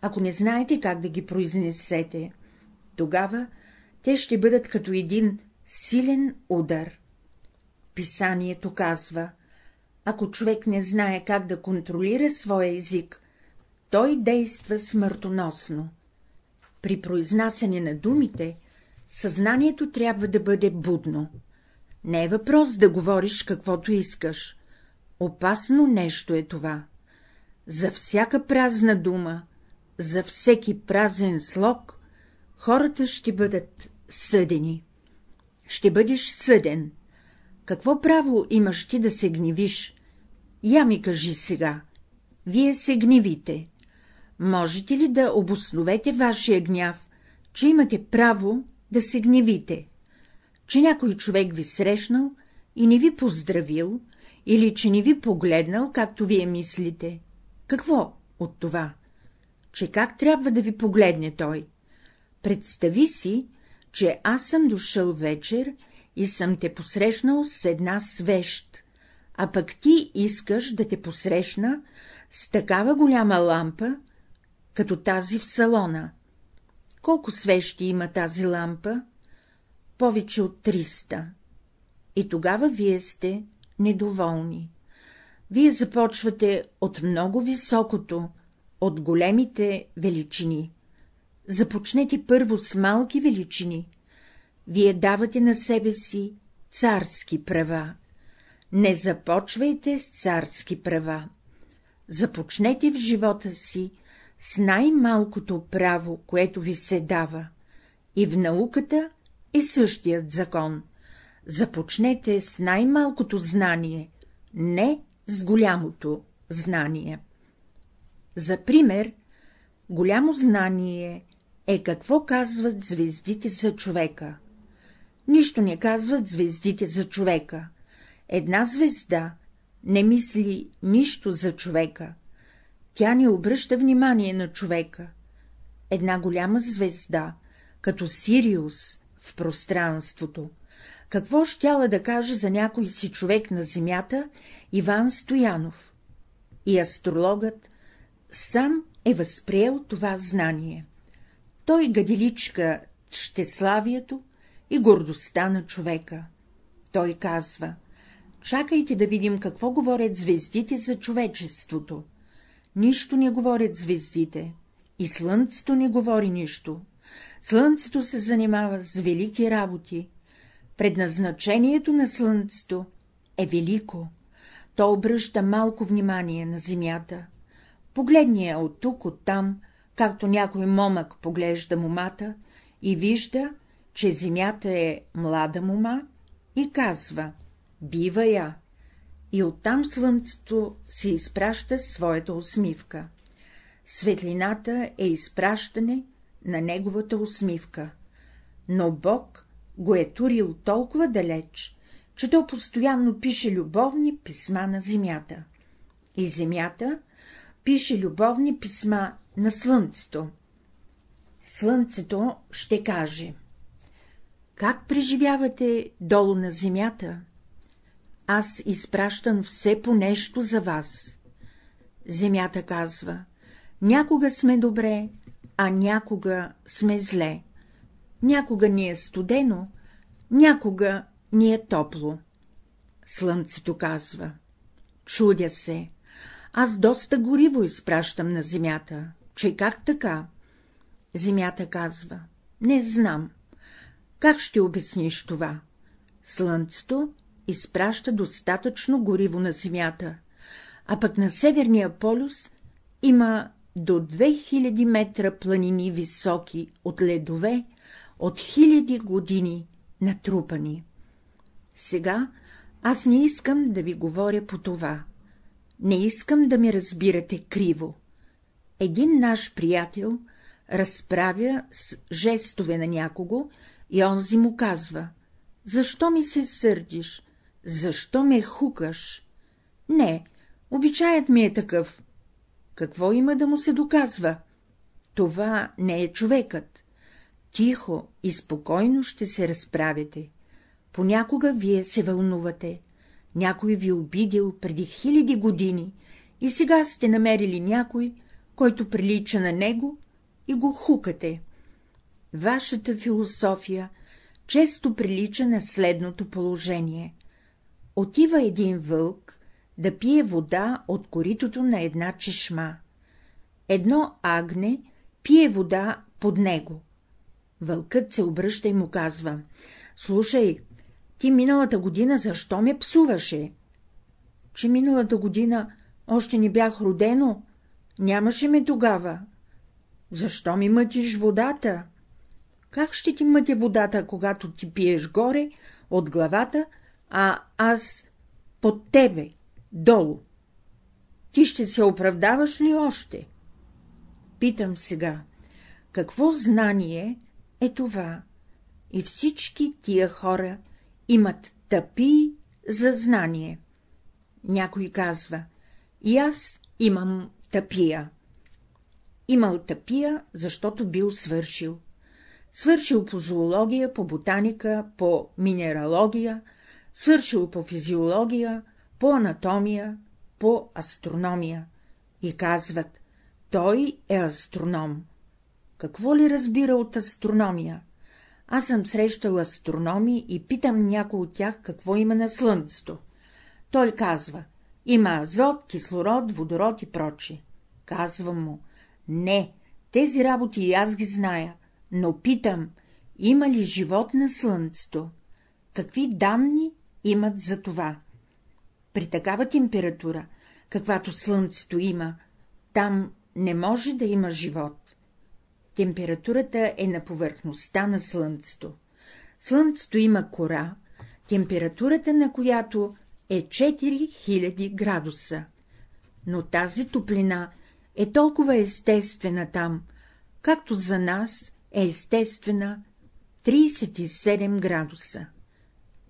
ако не знаете как да ги произнесете, тогава те ще бъдат като един силен удар. Писанието казва, ако човек не знае как да контролира своя език, той действа смъртоносно. При произнасяне на думите, съзнанието трябва да бъде будно. Не е въпрос да говориш каквото искаш. Опасно нещо е това. За всяка празна дума, за всеки празен слог, хората ще бъдат съдени. Ще бъдеш съден. Какво право имаш ти да се гневиш? Я ми кажи сега. Вие се гневите. Можете ли да обосновете вашия гняв, че имате право да се гневите? Че някой човек ви срещнал и не ви поздравил, или че не ви погледнал, както вие мислите? Какво от това? Че как трябва да ви погледне той? Представи си, че аз съм дошъл вечер и съм те посрещнал с една свещ, а пък ти искаш да те посрещна с такава голяма лампа, като тази в салона. Колко свещи има тази лампа? Повече от 300. И тогава вие сте недоволни. Вие започвате от много високото, от големите величини. Започнете първо с малки величини. Вие давате на себе си царски права. Не започвайте с царски права. Започнете в живота си с най-малкото право, което ви се дава. И в науката е същият закон. Започнете с най-малкото знание, не с голямото знание. За пример, голямо знание е какво казват звездите за човека. Нищо не казват звездите за човека. Една звезда не мисли нищо за човека. Тя не обръща внимание на човека. Една голяма звезда, като Сириус в пространството. Какво щяла да каже за някой си човек на земята Иван Стоянов? И астрологът сам е възприел това знание. Той гаделичка щеславието и гордостта на човека. Той казва — чакайте да видим какво говорят звездите за човечеството. Нищо не говорят звездите, и слънцето не говори нищо. Слънцето се занимава с велики работи. Предназначението на слънцето е велико. То обръща малко внимание на земята. Погледни я от тук, от както някой момък поглежда момата и вижда, че земята е млада мома и казва — бива я, и оттам слънцето си изпраща своята усмивка. Светлината е изпращане на неговата усмивка, но Бог го е турил толкова далеч, че то постоянно пише любовни писма на земята. И земята пише любовни писма на слънцето. Слънцето ще каже — как преживявате долу на земята? Аз изпращам все по нещо за вас. Земята казва — някога сме добре, а някога сме зле. Някога ни е студено, някога ни е топло. Слънцето казва — чудя се, аз доста гориво изпращам на земята, че как така? Земята казва Не знам. Как ще обясниш това? Слънцето изпраща достатъчно гориво на Земята, а пък на Северния полюс има до 2000 метра планини високи от ледове, от хиляди години натрупани. Сега аз не искам да ви говоря по това. Не искам да ми разбирате криво. Един наш приятел разправя с жестове на някого и онзи му казва — защо ми се сърдиш, защо ме хукаш? Не, обичаят ми е такъв. Какво има да му се доказва? Това не е човекът. Тихо и спокойно ще се разправите. Понякога вие се вълнувате. Някой ви обидил преди хиляди години и сега сте намерили някой, който прилича на него и го хукате. Вашата философия често прилича на следното положение. Отива един вълк да пие вода от коритото на една чешма. Едно агне пие вода под него. Вълкът се обръща и му казва — слушай, ти миналата година защо ме псуваше? Че миналата година още не бях родено, нямаше ме тогава. Защо ми мътиш водата? Как ще ти мътя водата, когато ти пиеш горе, от главата, а аз под тебе, долу? Ти ще се оправдаваш ли още? Питам сега, какво знание е това? И всички тия хора имат тъпи за знание. Някой казва, и аз имам тъпия. Имал тъпия, защото бил свършил. Свършил по зоология, по ботаника, по минералогия, свършил по физиология, по анатомия, по астрономия. И казват, той е астроном. Какво ли разбира от астрономия? Аз съм срещал астрономи и питам някой от тях какво има на Слънцето. Той казва, има азот, кислород, водород и прочи. Казвам му, не, тези работи и аз ги зная, но питам, има ли живот на Слънцето? Какви данни имат за това? При такава температура, каквато Слънцето има, там не може да има живот. Температурата е на повърхността на Слънцето. Слънцето има кора, температурата на която е 4000 градуса. Но тази топлина е толкова естествена там, както за нас е естествена 37 градуса.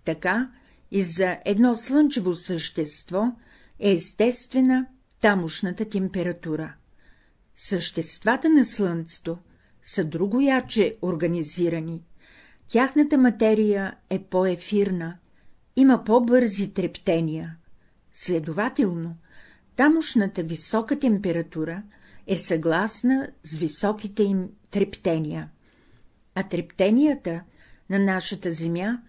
Така и за едно слънчево същество е естествена тамошната температура. Съществата на Слънцето са другояче организирани. Тяхната материя е по-ефирна, има по-бързи трептения. Следователно, тамошната висока температура е съгласна с високите им трептения, а трептенията на нашата Земя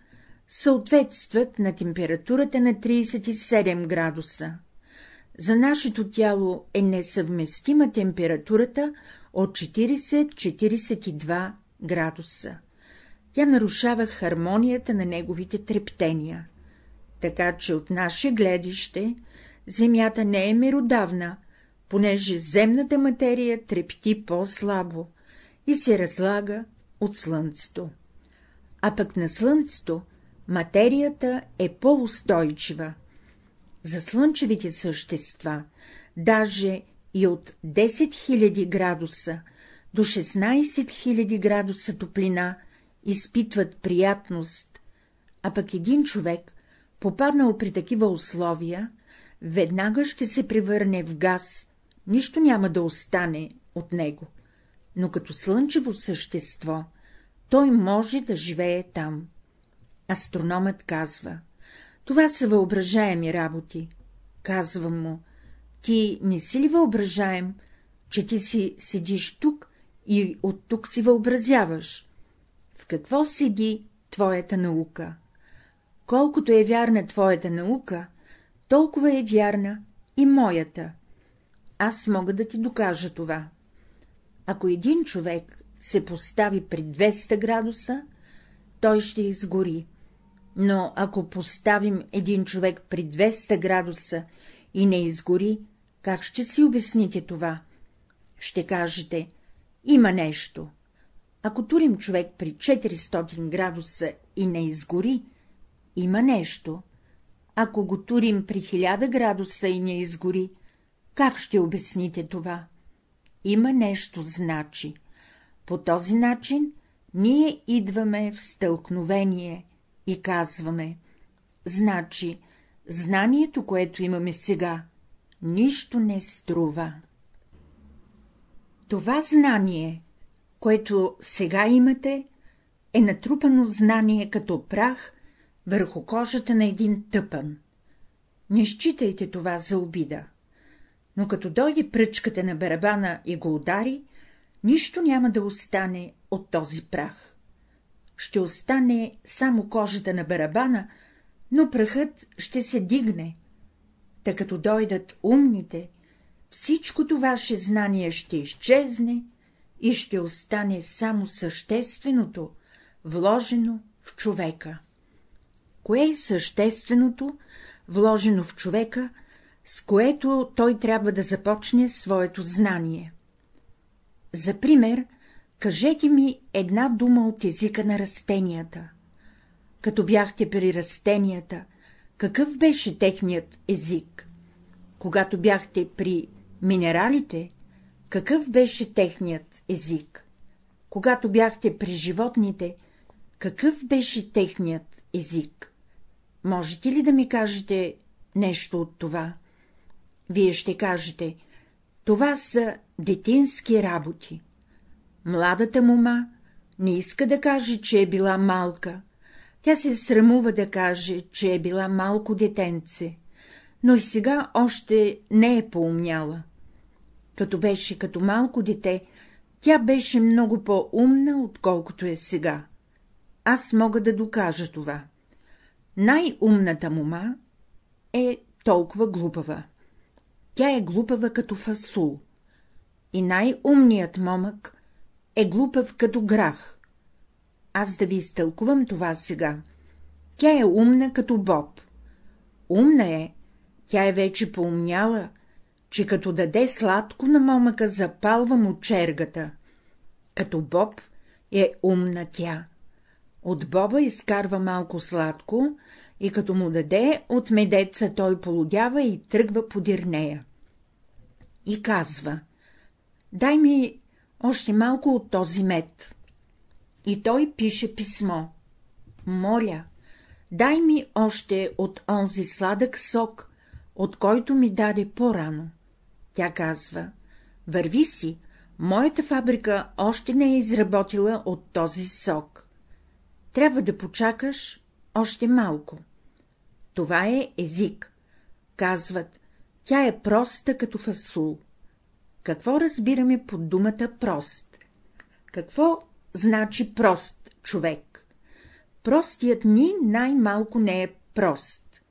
съответстват на температурата на 37 градуса. За нашето тяло е несъвместима температурата от 40-42 градуса. Тя нарушава хармонията на неговите трептения, така че от наше гледище Земята не е меродавна, понеже земната материя трепти по-слабо и се разлага от Слънцето. А пък на Слънцето материята е по-устойчива. За слънчевите същества, даже и от 10 000 градуса до 16 000 градуса топлина изпитват приятност, а пък един човек, попаднал при такива условия, веднага ще се превърне в газ, нищо няма да остане от него, но като слънчево същество той може да живее там. Астрономът казва, това са въображаеми работи. Казвам му, ти не си ли въображаем, че ти си седиш тук и от тук си въобразяваш? В какво седи твоята наука? Колкото е вярна твоята наука, толкова е вярна и моята. Аз мога да ти докажа това. Ако един човек се постави при 200 градуса, той ще изгори. Но ако поставим един човек при 200 градуса и не изгори, как ще си обясните това? Ще кажете, има нещо. Ако турим човек при 400 градуса и не изгори, има нещо. Ако го турим при 1000 градуса и не изгори, как ще обясните това? Има нещо, значи. По този начин ние идваме в стълкновение и казваме, значи, знанието, което имаме сега, нищо не струва. Това знание, което сега имате, е натрупано знание като прах върху кожата на един тъпан. Не считайте това за обида. Но като дойде пръчката на барабана и го удари, нищо няма да остане от този прах. Ще остане само кожата на барабана, но прахът ще се дигне. Та като дойдат умните, всичкото ваше знание ще изчезне и ще остане само същественото, вложено в човека. Кое е същественото, вложено в човека, с което той трябва да започне своето знание? За пример, кажете ми една дума от езика на растенията. Като бяхте при растенията, какъв беше техният език? Когато бяхте при минералите, какъв беше техният език? Когато бяхте при животните, какъв беше техният език? Можете ли да ми кажете нещо от това? Вие ще кажете, това са детински работи. Младата мума не иска да каже, че е била малка, тя се срамува да каже, че е била малко детенце, но и сега още не е поумняла. Като беше като малко дете, тя беше много по-умна, отколкото е сега. Аз мога да докажа това. Най-умната мума е толкова глупава. Тя е глупава като фасул. И най-умният момък е глупав като грах. Аз да ви изтълкувам това сега. Тя е умна като Боб. Умна е, тя е вече поумняла, че като даде сладко на момъка, запалва му чергата. Като Боб е умна тя. От Боба изкарва малко сладко и като му даде от медеца, той полудява и тръгва подир нея. И казва — дай ми още малко от този мед. И той пише писмо. Моля, дай ми още от онзи сладък сок, от който ми даде по-рано. Тя казва — върви си, моята фабрика още не е изработила от този сок. Трябва да почакаш още малко. Това е език. Казват, тя е проста като фасул. Какво разбираме под думата прост? Какво значи прост човек? Простият ни най-малко не е прост.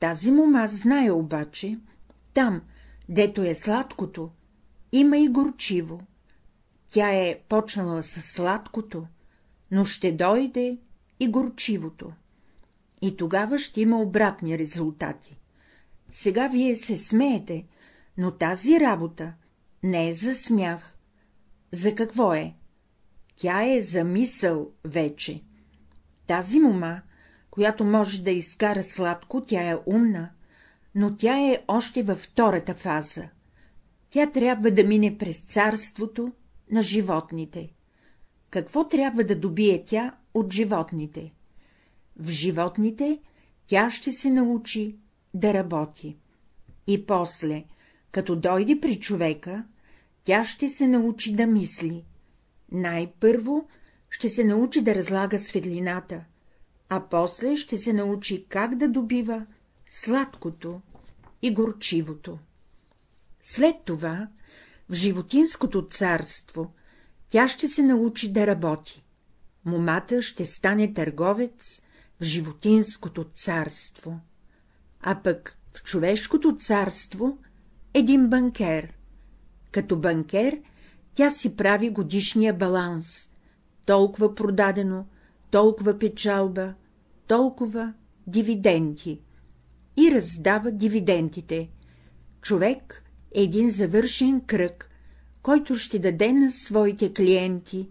Тази мома знае обаче, там, дето е сладкото, има и горчиво. Тя е почнала с сладкото, но ще дойде и горчивото. И тогава ще има обратни резултати. Сега вие се смеете, но тази работа не е за смях. За какво е? Тя е за мисъл вече. Тази мома, която може да изкара сладко, тя е умна, но тя е още във втората фаза. Тя трябва да мине през царството на животните. Какво трябва да добие тя от животните? В животните тя ще се научи да работи. И после, като дойде при човека, тя ще се научи да мисли. Най-първо ще се научи да разлага светлината, а после ще се научи как да добива сладкото и горчивото. След това, в животинското царство, тя ще се научи да работи. Момата ще стане търговец в животинското царство, а пък в човешкото царство един банкер. Като банкер Тя си прави годишния баланс. Толкова продадено, толкова печалба, толкова дивиденти. И раздава дивидендите. Човек е един завършен кръг, който ще даде на своите клиенти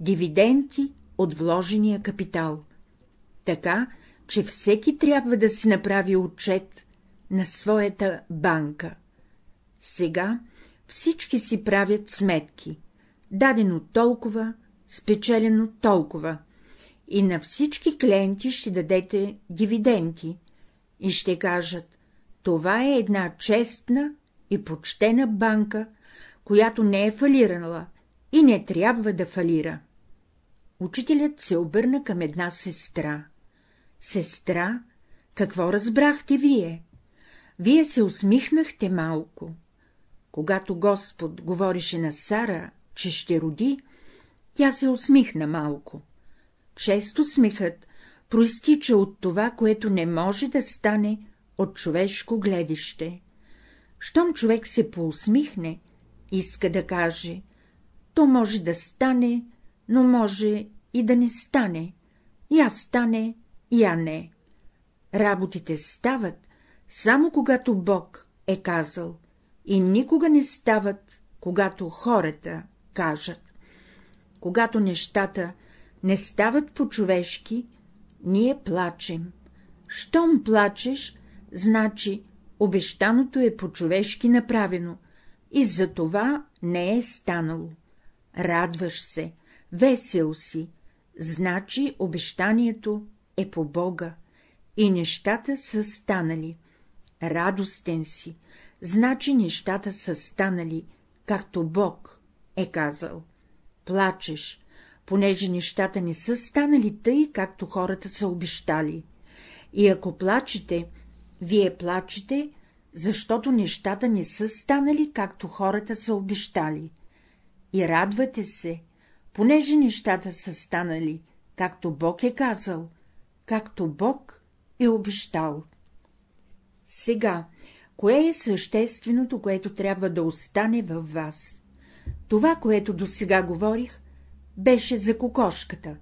дивиденти от вложения капитал. Така, че всеки трябва да си направи отчет на своята банка. Сега всички си правят сметки. Дадено толкова, спечелено толкова. И на всички клиенти ще дадете дивиденти. И ще кажат, това е една честна и почтена банка, която не е фалирала и не трябва да фалира. Учителят се обърна към една сестра. Сестра, какво разбрахте вие? Вие се усмихнахте малко. Когато Господ говорише на Сара, че ще роди, тя се усмихна малко. Често смехът проистича от това, което не може да стане от човешко гледище. Щом човек се поусмихне, иска да каже, то може да стане, но може и да не стане, я стане, я не. Работите стават, само когато Бог е казал, и никога не стават, когато хората кажат. Когато нещата не стават по-човешки, ние плачем. Щом плачеш, значи обещаното е по-човешки направено, и за това не е станало. Радваш се, весел си, значи обещанието е по Бога и нещата са станали. Радостен си, значи нещата са станали, както Бог е казал. Плачеш, понеже нещата не са станали тъй, както хората са обещали. И ако плачете, вие плачете, защото нещата не са станали, както хората са обещали. И радвате се, понеже нещата са станали, както Бог е казал, както Бог е обещал. Сега, кое е същественото, което трябва да остане във вас? Това, което до сега говорих, беше за кокошката.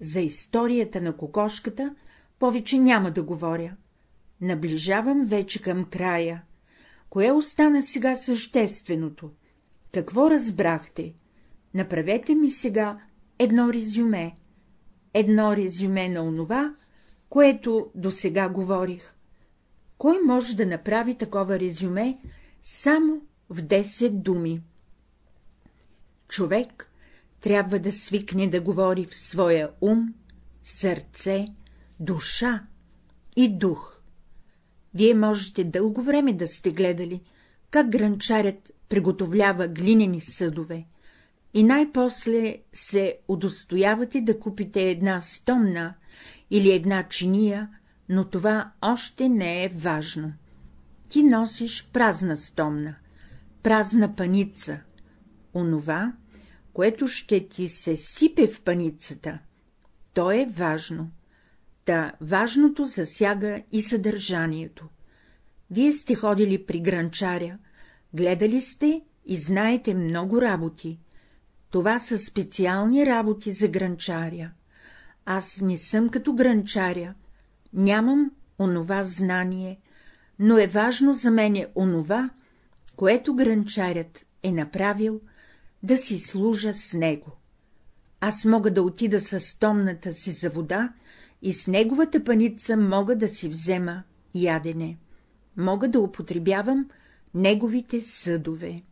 За историята на кокошката повече няма да говоря. Наближавам вече към края. Кое остана сега същественото? Какво разбрахте? Направете ми сега едно резюме. Едно резюме на онова, което до сега говорих. Кой може да направи такова резюме само в 10 думи? Човек трябва да свикне да говори в своя ум, сърце, душа и дух. Вие можете дълго време да сте гледали, как гранчарят приготовлява глинени съдове, и най-после се удостоявате да купите една стомна или една чиния, но това още не е важно. Ти носиш празна стомна, празна паница, онова, което ще ти се сипе в паницата, то е важно. Та важното засяга и съдържанието. Вие сте ходили при гранчаря, гледали сте и знаете много работи. Това са специални работи за гранчаря. Аз не съм като гранчаря, нямам онова знание, но е важно за мене онова, което гранчарят е направил, да си служа с него. Аз мога да отида с томната си за вода и с неговата паница мога да си взема ядене. Мога да употребявам неговите съдове.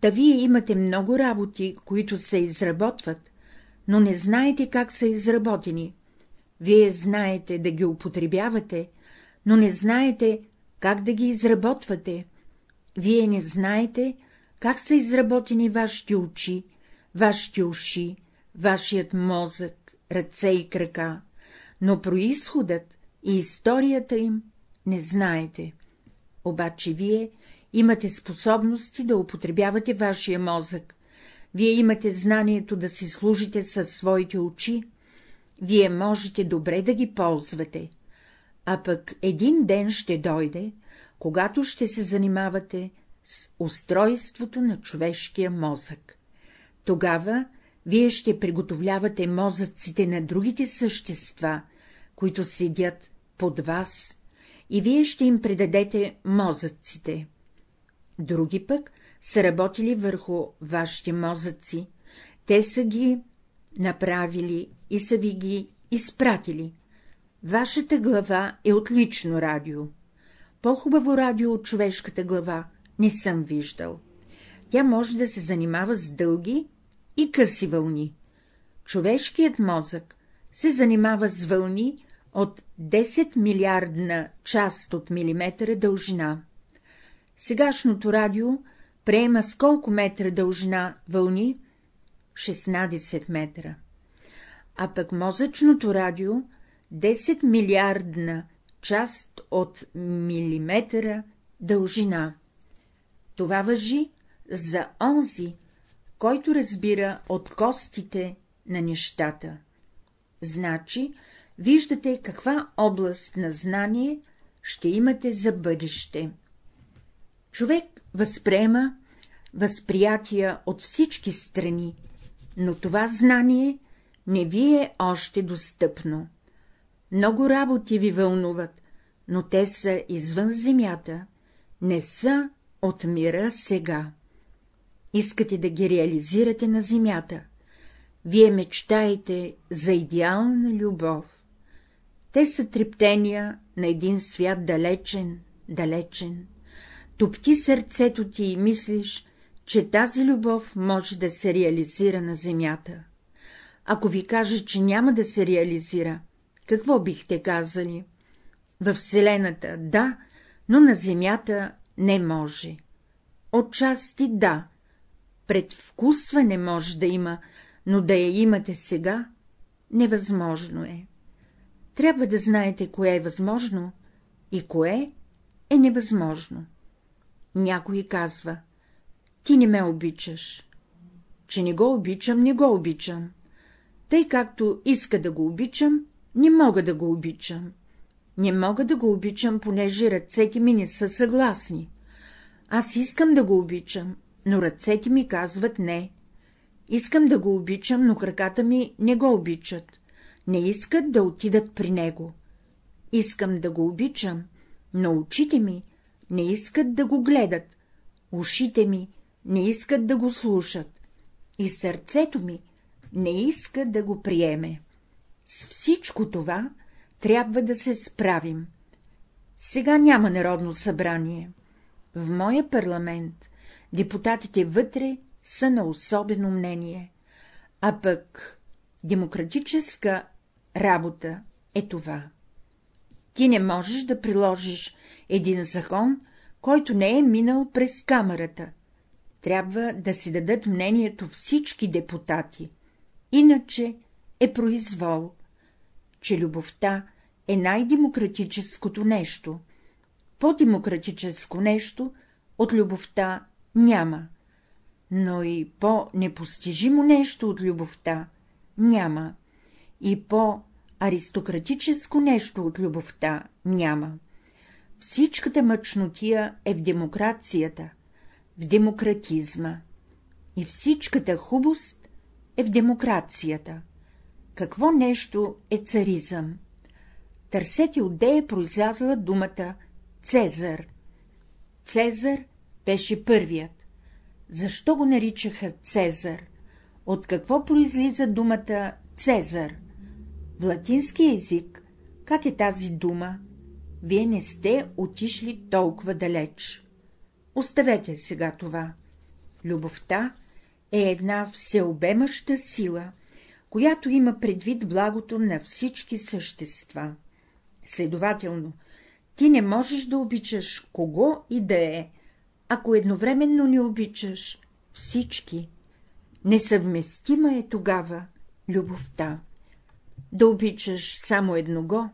Та вие имате много работи, които се изработват, но не знаете как са изработени. Вие знаете да ги употребявате, но не знаете как да ги изработвате. Вие не знаете как са изработени вашите очи, вашите уши, вашият мозък, ръце и крака, но происходът и историята им не знаете. Обаче вие имате способности да употребявате вашия мозък, вие имате знанието да си служите със своите очи, вие можете добре да ги ползвате, а пък един ден ще дойде, когато ще се занимавате с устройството на човешкия мозък. Тогава вие ще приготовлявате мозъците на другите същества, които седят под вас, и вие ще им предадете мозъците. Други пък са работили върху вашите мозъци, те са ги направили и са ви ги изпратили. Вашата глава е отлично радио. По-хубаво радио от човешката глава не съм виждал. Тя може да се занимава с дълги и къси вълни. Човешкият мозък се занимава с вълни от 10 милиардна част от милиметъра дължина. Сегашното радио приема с колко метра дължина вълни? 16 метра. А пък мозъчното радио 10 милиардна част от милиметъра дължина. Това въжи за онзи, който разбира от костите на нещата. Значи, виждате каква област на знание ще имате за бъдеще. Човек възприема възприятия от всички страни, но това знание не ви е още достъпно. Много работи ви вълнуват, но те са извън земята, не са от мира сега. Искате да ги реализирате на земята. Вие мечтаете за идеална любов. Те са трептения на един свят далечен, далечен. Топти сърцето ти и мислиш, че тази любов може да се реализира на земята. Ако ви кажа, че няма да се реализира, какво бихте казали? Във Вселената — да, но на Земята не може. Отчасти да. Предвкусване може да има, но да я имате сега — невъзможно е. Трябва да знаете, кое е възможно и кое е невъзможно. Някой казва — ти не ме обичаш. Че не го обичам, не го обичам. Тъй както иска да го обичам, не мога да го обичам. Не мога да го обичам, понеже ръцете ми не са съгласни. Аз искам да го обичам, но ръцете ми казват не. Искам да го обичам, но краката ми не го обичат. Не искат да отидат при него. Искам да го обичам, но очите ми не искат да го гледат, ушите ми не искат да го слушат и сърцето ми не иска да го приеме. С всичко това трябва да се справим. Сега няма народно събрание. В моя парламент депутатите вътре са на особено мнение, а пък демократическа работа е това. Ти не можеш да приложиш един закон, който не е минал през камерата. Трябва да си дадат мнението всички депутати, иначе е произвол че любовта е най-демократическото нещо. По-демократическо нещо от любовта няма, но и по-непостижимо нещо от любовта няма, и по-аристократическо нещо от любовта няма. Всичката мъчнотия е в демокрацията, в демократизма, и всичката хубост е в демокрацията. Какво нещо е царизъм? Търсете отде е произлязла думата Цезар. Цезар беше първият. Защо го наричаха Цезар? От какво произлиза думата Цезар? В латински език, как е тази дума? Вие не сте отишли толкова далеч. Оставете сега това. Любовта е една всеобемаща сила, която има предвид благото на всички същества. Следователно, ти не можеш да обичаш кого и да е, ако едновременно не обичаш всички. Несъвместима е тогава любовта. Да обичаш само едного,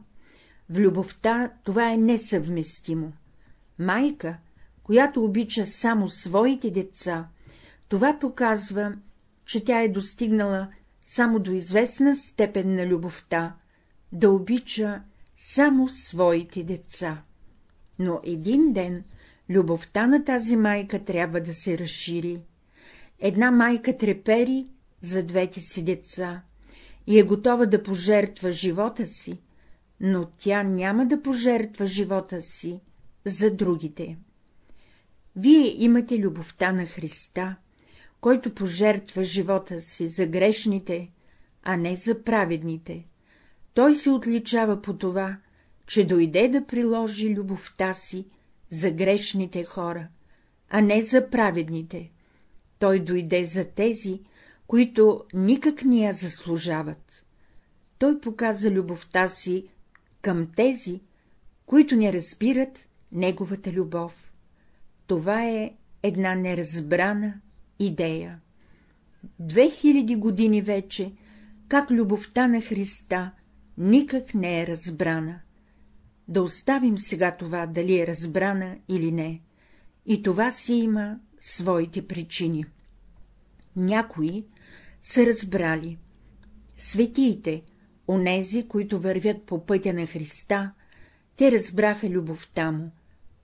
в любовта това е несъвместимо. Майка, която обича само своите деца, това показва, че тя е достигнала само до известна степен на любовта, да обича само своите деца. Но един ден любовта на тази майка трябва да се разшири. Една майка трепери за двете си деца и е готова да пожертва живота си, но тя няма да пожертва живота си за другите. Вие имате любовта на Христа, който пожертва живота си за грешните, а не за праведните. Той се отличава по това, че дойде да приложи любовта си за грешните хора, а не за праведните. Той дойде за тези, които никак не я заслужават. Той показа любовта си към тези, които не разбират неговата любов. Това е една неразбрана идея. Две хиляди години вече, как любовта на Христа никак не е разбрана. Да оставим сега това, дали е разбрана или не. И това си има своите причини. Някои са разбрали. Светиите, онези, които вървят по пътя на Христа, те разбраха любовта му,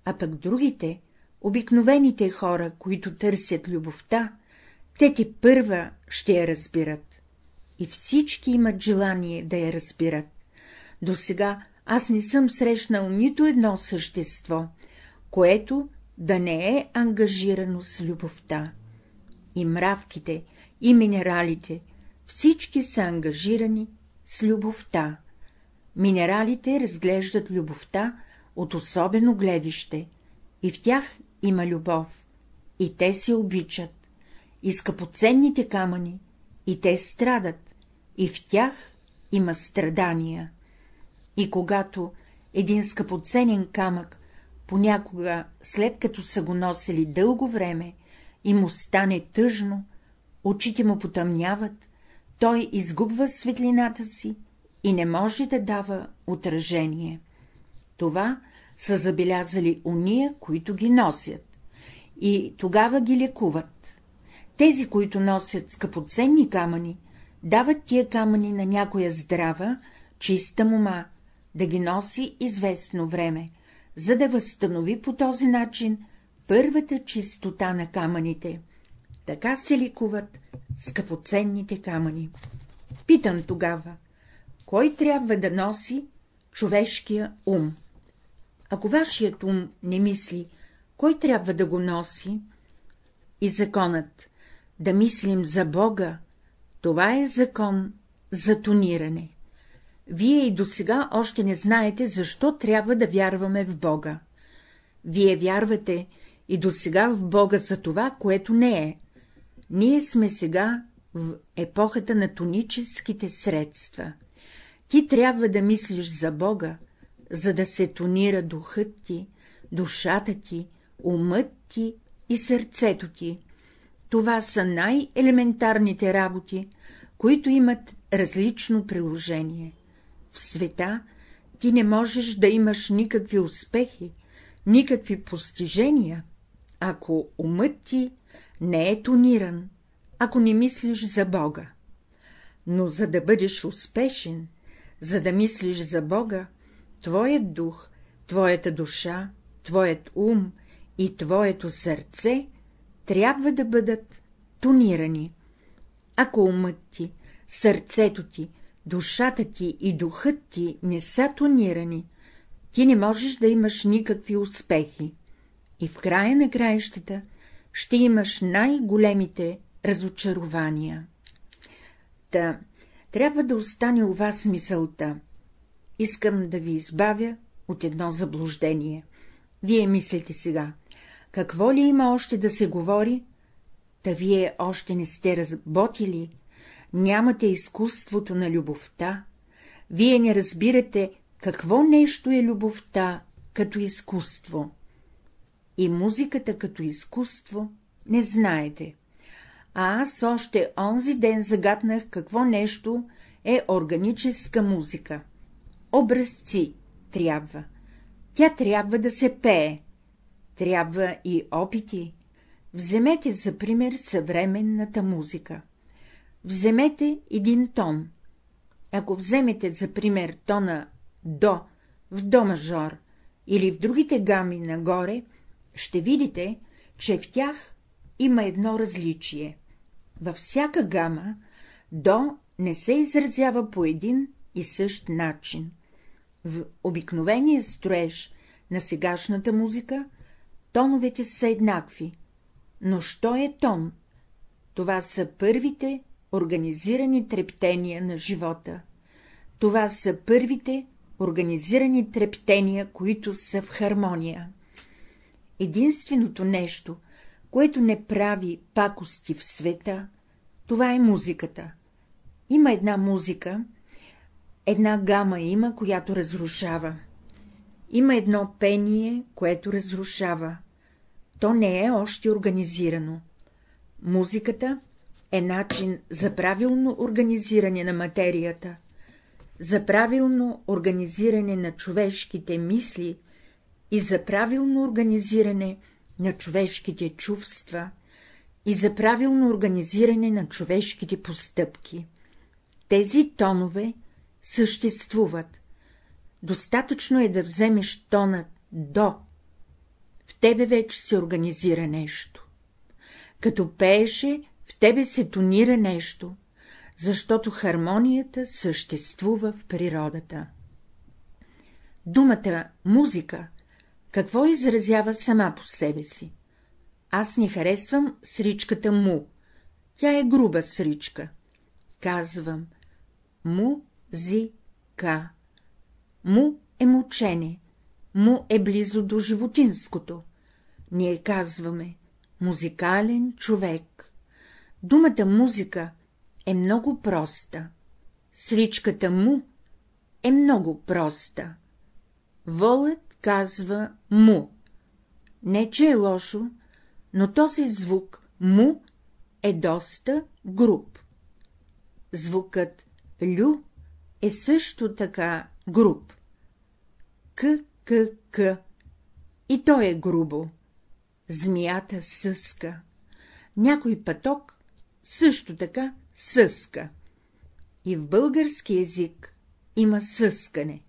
а пък другите, обикновените хора, които търсят любовта, те ти първа ще я разбират. И всички имат желание да я разбират. До сега аз не съм срещнал нито едно същество, което да не е ангажирано с любовта. И мравките, и минералите, всички са ангажирани с любовта. Минералите разглеждат любовта от особено гледище, и в тях има любов, и те се обичат, и скъпоценните камъни, и те страдат, и в тях има страдания. И когато един скъпоценен камък, понякога, след като са го носили дълго време, и му стане тъжно, очите му потъмняват, той изгубва светлината си и не може да дава отражение. Това са забелязали уния, които ги носят, и тогава ги лекуват. Тези, които носят скъпоценни камъни, дават тия камъни на някоя здрава, чиста мума, да ги носи известно време, за да възстанови по този начин първата чистота на камъните. Така се ликуват скъпоценните камъни. Питам тогава, кой трябва да носи човешкия ум? Ако вашият ум не мисли, кой трябва да го носи? И законът да мислим за Бога, това е закон за тониране. Вие и досега още не знаете, защо трябва да вярваме в Бога. Вие вярвате и досега в Бога за това, което не е. Ние сме сега в епохата на тоническите средства. Ти трябва да мислиш за Бога, за да се тонира духът ти, душата ти, умът ти и сърцето ти. Това са най-елементарните работи, които имат различно приложение. В света ти не можеш да имаш никакви успехи, никакви постижения, ако умът ти не е тониран, ако не мислиш за Бога. Но за да бъдеш успешен, за да мислиш за Бога, твоят дух, твоята душа, твоят ум и твоето сърце трябва да бъдат тонирани. Ако умът ти, сърцето ти, душата ти и духът ти не са тонирани, ти не можеш да имаш никакви успехи. И в края на краищата ще имаш най-големите разочарования. Та, трябва да остане у вас мисълта. Искам да ви избавя от едно заблуждение. Вие мислите сега, какво ли има още да се говори? Та вие още не сте работили, нямате изкуството на любовта, вие не разбирате какво нещо е любовта като изкуство. И музиката като изкуство не знаете. А аз още онзи ден загаднах какво нещо е органическа музика. Образци трябва. Тя трябва да се пее. Трябва и опити. Вземете за пример съвременната музика. Вземете един тон. Ако вземете за пример тона до в до мажор или в другите гами нагоре, ще видите, че в тях има едно различие. Във всяка гама до не се изразява по един и същ начин. В обикновения строеж на сегашната музика тоновете са еднакви. Но що е тон? Това са първите организирани трептения на живота. Това са първите организирани трептения, които са в хармония. Единственото нещо, което не прави пакости в света, това е музиката. Има една музика, една гама има, която разрушава. Има едно пение, което разрушава. То не е още организирано. Музиката е начин за правилно организиране на материята, за правилно организиране на човешките мисли и за правилно организиране на човешките чувства и за правилно организиране на човешките постъпки. Тези тонове съществуват. Достатъчно е да вземеш тона до. В тебе вече се организира нещо. Като пееше, в тебе се тонира нещо, защото хармонията съществува в природата. Думата музика какво изразява сама по себе си? Аз не харесвам сричката му, тя е груба сричка. Казвам му-зи-ка. Му е мучене, му е близо до животинското. Ние казваме музикален човек. Думата музика е много проста. Сричката му е много проста. Волът казва му. Не, че е лошо, но този звук му е доста груб. Звукът лю е също така груб. К, к, к. И то е грубо. Змията съска. Някой пъток също така съска. И в български език има съскане.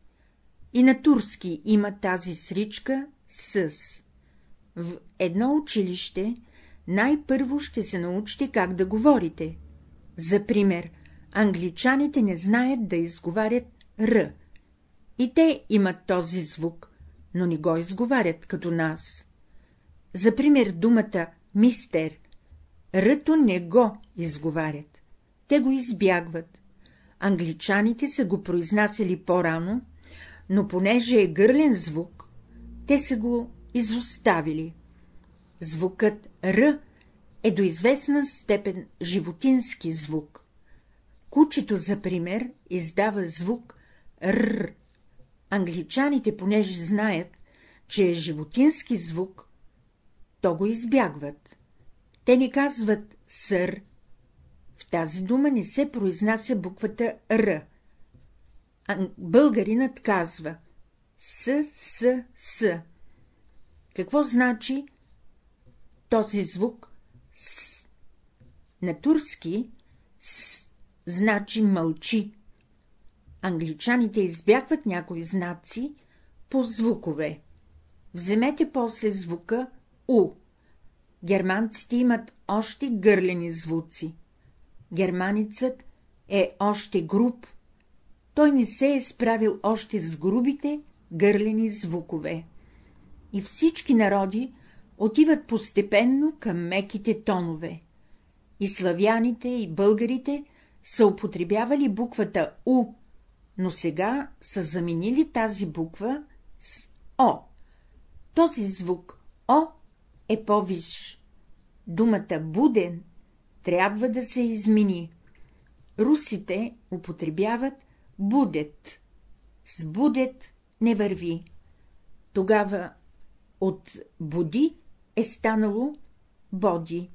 И на турски има тази сричка със. В едно училище най-първо ще се научите как да говорите. За пример, англичаните не знаят да изговарят р. И те имат този звук, но не го изговарят като нас. За пример думата мистер, ръто не го изговарят, те го избягват. Англичаните са го произнасяли по-рано, но понеже е гърлен звук, те са го изоставили. Звукът Р е до известна степен животински звук. Кучето, за пример, издава звук Р. Англичаните, понеже знаят, че е животински звук, то го избягват. Те не казват сър. В тази дума не се произнася буквата Р. Българинът казва С, С, С. Какво значи този звук С? На турски С значи мълчи. Англичаните избягват някои знаци по звукове. Вземете после звука У. Германците имат още гърлени звуци. Германицът е още груб, той не се е справил още с грубите гърлени звукове. И всички народи отиват постепенно към меките тонове. И славяните, и българите са употребявали буквата У, но сега са заменили тази буква с О. Този звук О е по-висш. Думата буден трябва да се измени. Русите употребяват будет. С будет не върви. Тогава от буди е станало боди.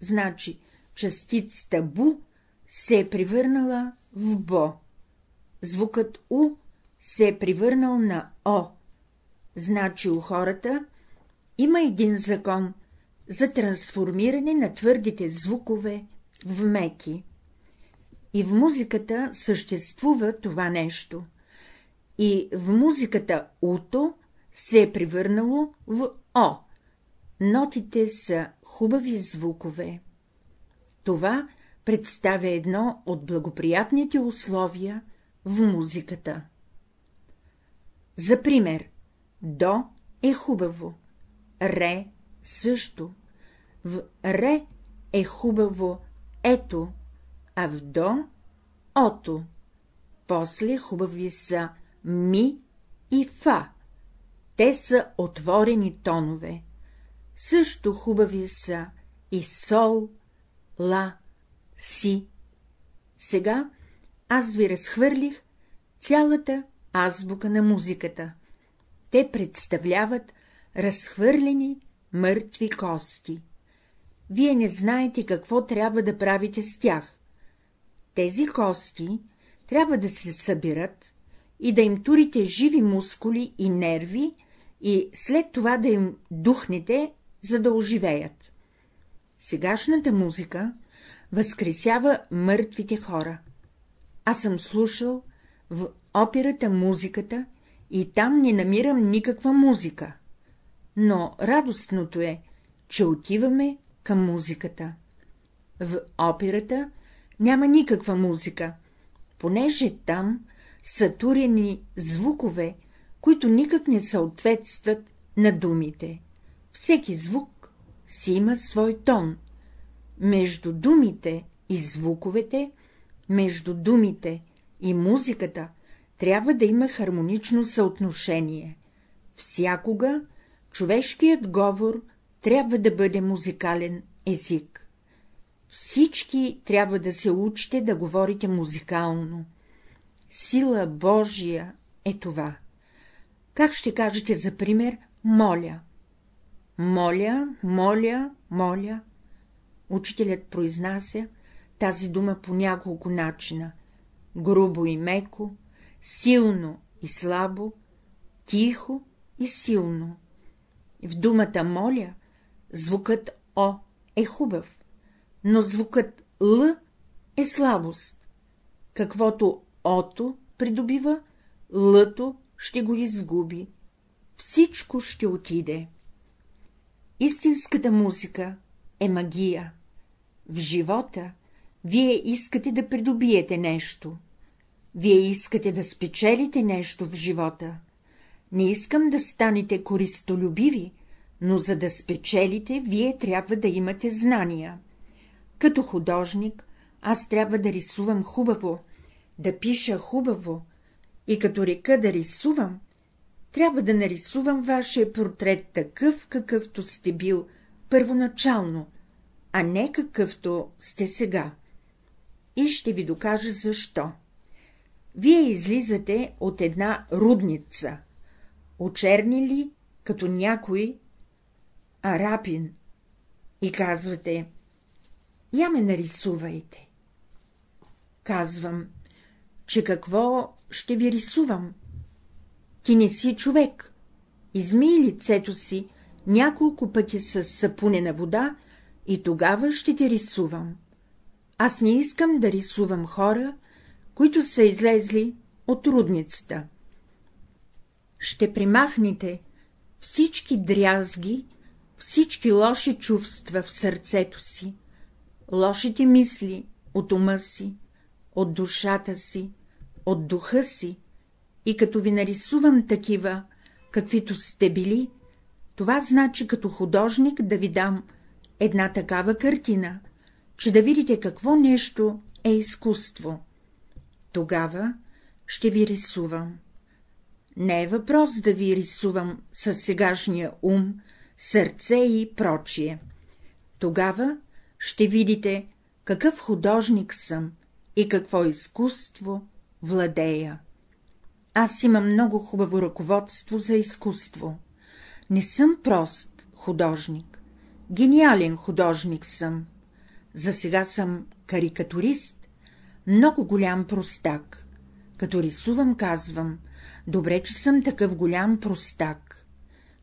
Значи частицата бу се е превърнала в бо. Звукът у се е превърнал на о. Значи у хората има един закон за трансформиране на твърдите звукове в меки. И в музиката съществува това нещо. И в музиката уто се е превърнало в о. нотите са хубави звукове. Това представя едно от благоприятните условия в музиката. За пример, до е хубаво, ре също, в ре е хубаво ето, а в до — ото, после хубави са ми и фа, те са отворени тонове, също хубави са и сол, ла, си. Сега аз ви разхвърлих цялата азбука на музиката. Те представляват разхвърлени мъртви кости. Вие не знаете какво трябва да правите с тях. Тези кости трябва да се събират и да им турите живи мускули и нерви и след това да им духнете, за да оживеят. Сегашната музика възкресява мъртвите хора. Аз съм слушал в операта музиката и там не намирам никаква музика. Но радостното е, че отиваме към музиката. В операта няма никаква музика, понеже там са турени звукове, които никак не съответстват на думите. Всеки звук си има свой тон. Между думите и звуковете, между думите и музиката трябва да има хармонично съотношение. Всякога човешкият говор трябва да бъде музикален език. Всички трябва да се учите да говорите музикално. Сила Божия е това. Как ще кажете за пример моля? Моля, моля, моля. Учителят произнася тази дума по няколко начина — грубо и меко, силно и слабо, тихо и силно. В думата моля звукът О е хубав, но звукът Л е слабост. Каквото Ото придобива, Лъто ще го изгуби. Всичко ще отиде. Истинската музика е магия. В живота вие искате да придобиете нещо. Вие искате да спечелите нещо в живота. Не искам да станете користолюбиви, но за да спечелите, вие трябва да имате знания. Като художник, аз трябва да рисувам хубаво, да пиша хубаво, и като река да рисувам, трябва да нарисувам вашия портрет такъв, какъвто сте бил първоначално, а не какъвто сте сега. И ще ви докажа защо. Вие излизате от една рудница, очернили като някой арапин, и казвате — я ме нарисувайте. Казвам, че какво ще ви рисувам? Ти не си човек. Измий лицето си няколко пъти с сапунена вода и тогава ще те рисувам. Аз не искам да рисувам хора, които са излезли от рудницата. Ще примахнете всички дрязги, всички лоши чувства в сърцето си, лошите мисли от ума си, от душата си, от духа си, и като ви нарисувам такива, каквито сте били, това значи като художник да ви дам една такава картина, че да видите какво нещо е изкуство. Тогава ще ви рисувам. Не е въпрос да ви рисувам със сегашния ум, сърце и прочие. Тогава ще видите, какъв художник съм и какво изкуство владея. Аз имам много хубаво ръководство за изкуство. Не съм прост художник, гениален художник съм. За сега съм карикатурист, много голям простак. Като рисувам, казвам, добре, че съм такъв голям простак,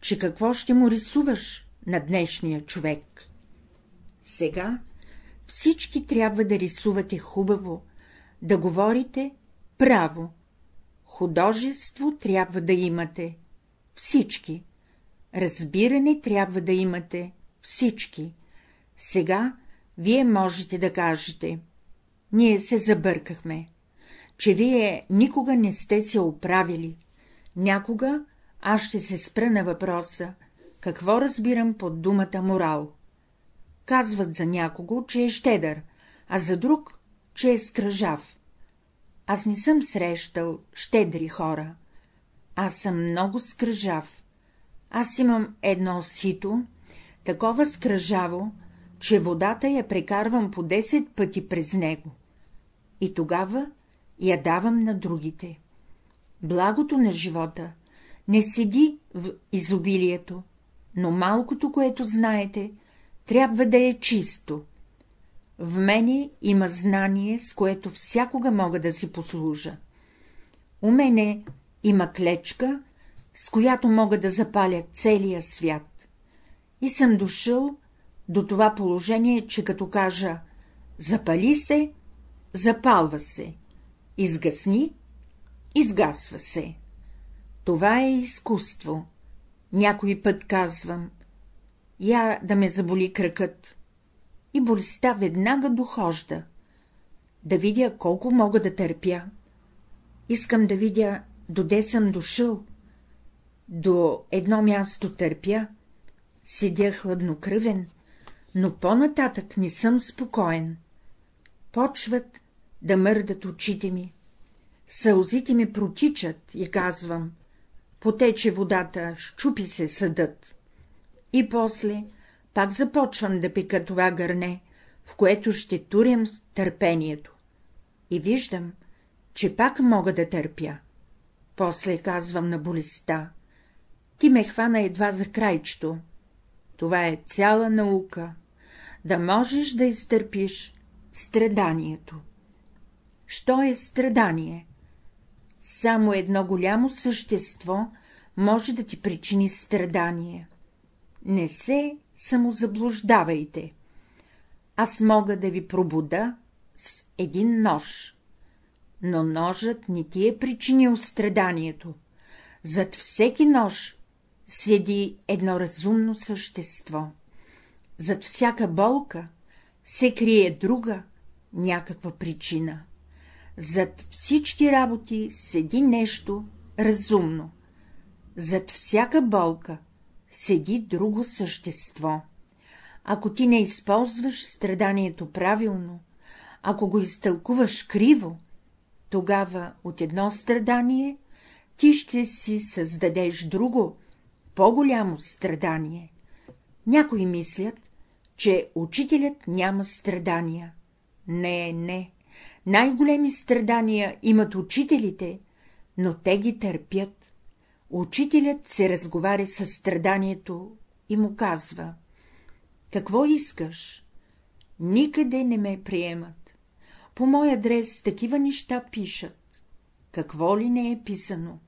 че какво ще му рисуваш на днешния човек. Сега всички трябва да рисувате хубаво, да говорите право, Художество трябва да имате. Всички. Разбиране трябва да имате всички. Сега вие можете да кажете. Ние се забъркахме, че вие никога не сте се оправили. Някога аз ще се спра на въпроса, какво разбирам под думата морал. Казват за някого, че е щедър, а за друг, че е скръжав. Аз не съм срещал щедри хора. Аз съм много скръжав. Аз имам едно сито, такова скръжаво, че водата я прекарвам по 10 пъти през него. И тогава я давам на другите. Благото на живота не седи в изобилието, но малкото, което знаете, трябва да е чисто. В мене има знание, с което всякога мога да си послужа. У мене има клечка, с която мога да запаля целия свят. И съм дошъл до това положение, че като кажа «запали се», запалва се, изгасни, изгасва се. Това е изкуство. Някой път казвам, я да ме заболи кръкът. И болестта веднага дохожда. Да видя колко мога да търпя. Искам да видя, доде съм дошъл. До едно място търпя, седя хладнокръвен, но по-нататък не съм спокоен. Почват да мърдат очите ми. Сълзите ми протичат и казвам, потече водата, щупи се съдът. И после пак започвам да пика това гърне, в което ще турям търпението. И виждам, че пак мога да търпя. После казвам на болестта. Ти ме хвана едва за крайчето. Това е цяла наука, да можеш да изтърпиш страданието. Що е страдание? Само едно голямо същество може да ти причини страдание. Не се самозаблуждавайте. Аз мога да ви пробуда с един нож, но ножът не ти е причинил страданието. Зад всеки нож седи едно разумно същество. Зад всяка болка се крие друга, някаква причина. Зад всички работи седи нещо разумно. Зад всяка болка седи друго същество. Ако ти не използваш страданието правилно, ако го изтълкуваш криво, тогава от едно страдание ти ще си създадеш друго, по-голямо страдание. Някои мислят, че учителят няма страдания. Не, не. Най-големи страдания имат учителите, но те ги търпят. Учителят се разговаря с страданието и му казва — какво искаш? Никъде не ме приемат. По мой адрес такива неща пишат. Какво ли не е писано?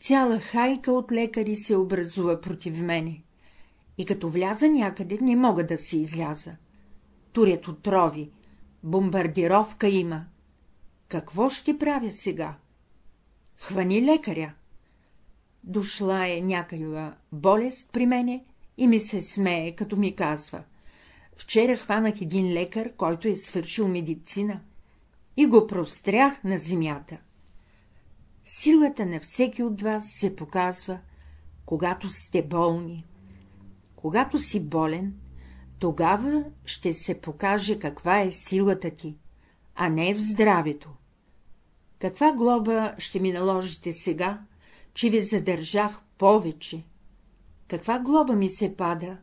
Цяла хайка от лекари се образува против мене и като вляза някъде, не мога да се изляза. Турят отрови, бомбардировка има. Какво ще правя сега? Хвани лекаря. Дошла е някаква болест при мене и ми се смее, като ми казва. Вчера хванах един лекар, който е свършил медицина, и го прострях на земята. Силата на всеки от вас се показва, когато сте болни. Когато си болен, тогава ще се покаже каква е силата ти, а не в здравето. Каква глоба ще ми наложите сега, че ви задържах повече? Каква глоба ми се пада?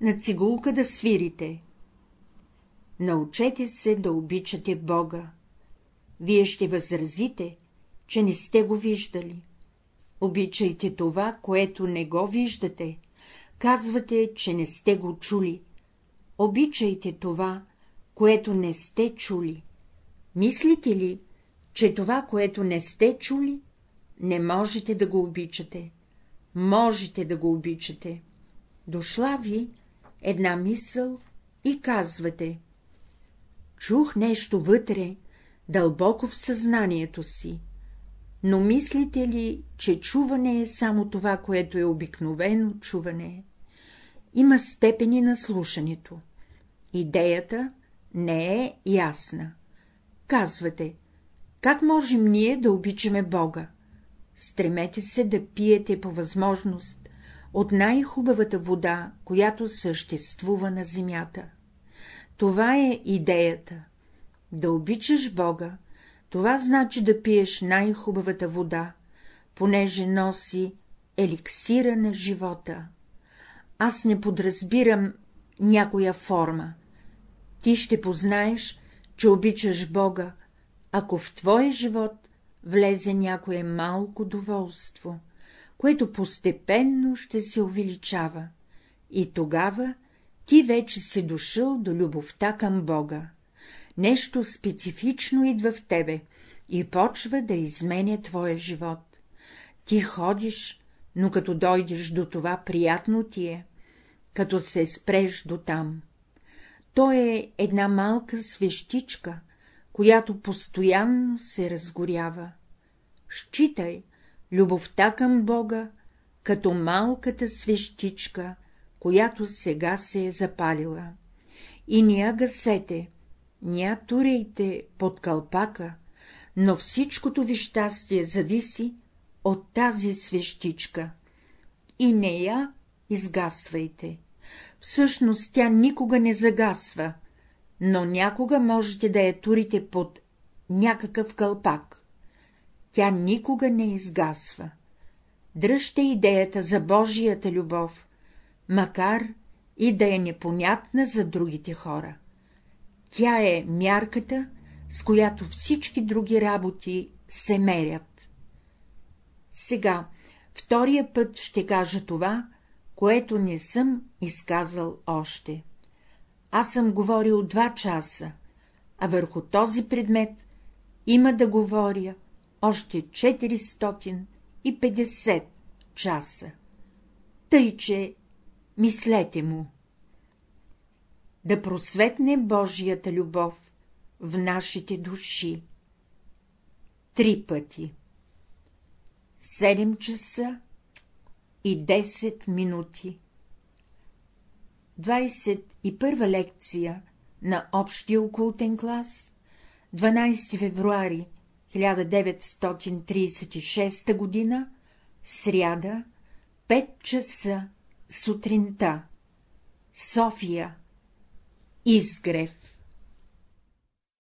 На цигулка да свирите. Научете се да обичате Бога. Вие ще възразите, че не сте го виждали. Обичайте това, което не го виждате, Казвате, че не сте го чули. Обичайте това, което не сте чули. Мислите ли, че това, което не сте чули, не можете да го обичате? Можете да го обичате. Дошла ви една мисъл и казвате. Чух нещо вътре, дълбоко в съзнанието си. но мислите ли, че чуване е само това, което е обикновено чуване? Има степени на слушането. Идеята не е ясна. Казвате, как можем ние да обичаме Бога? Стремете се да пиете по възможност от най-хубавата вода, която съществува на земята. Това е идеята. Да обичаш Бога, това значи да пиеш най-хубавата вода, понеже носи еликсира на живота. Аз не подразбирам някоя форма. Ти ще познаеш, че обичаш Бога, ако в твоя живот влезе някое малко доволство, което постепенно ще се увеличава, и тогава ти вече си дошъл до любовта към Бога. Нещо специфично идва в тебе и почва да изменя твоя живот. Ти ходиш, но като дойдеш до това, приятно ти е, като се спреш до там. То е една малка свещичка, която постоянно се разгорява. Считай любовта към Бога като малката свещичка, която сега се е запалила. И не я гасете, не я турейте под кълпака, но всичкото ви щастие зависи от тази свещичка. И не я изгасвайте. Всъщност тя никога не загасва, но някога можете да я турите под някакъв кълпак. Тя никога не изгасва. Дръжте идеята за Божията любов, макар и да е непонятна за другите хора. Тя е мярката, с която всички други работи се мерят. Сега, втория път ще кажа това, което не съм изказал още. Аз съм говорил два часа, а върху този предмет има да говоря още 450 часа. Тъй, че мислете му. Да просветне Божията любов в нашите души. Три пъти. Седем часа и 10 минути. 21 лекция на общия окултен клас, 12 февруари 1936 година, сряда, 5 часа сутринта, София, Изгрев.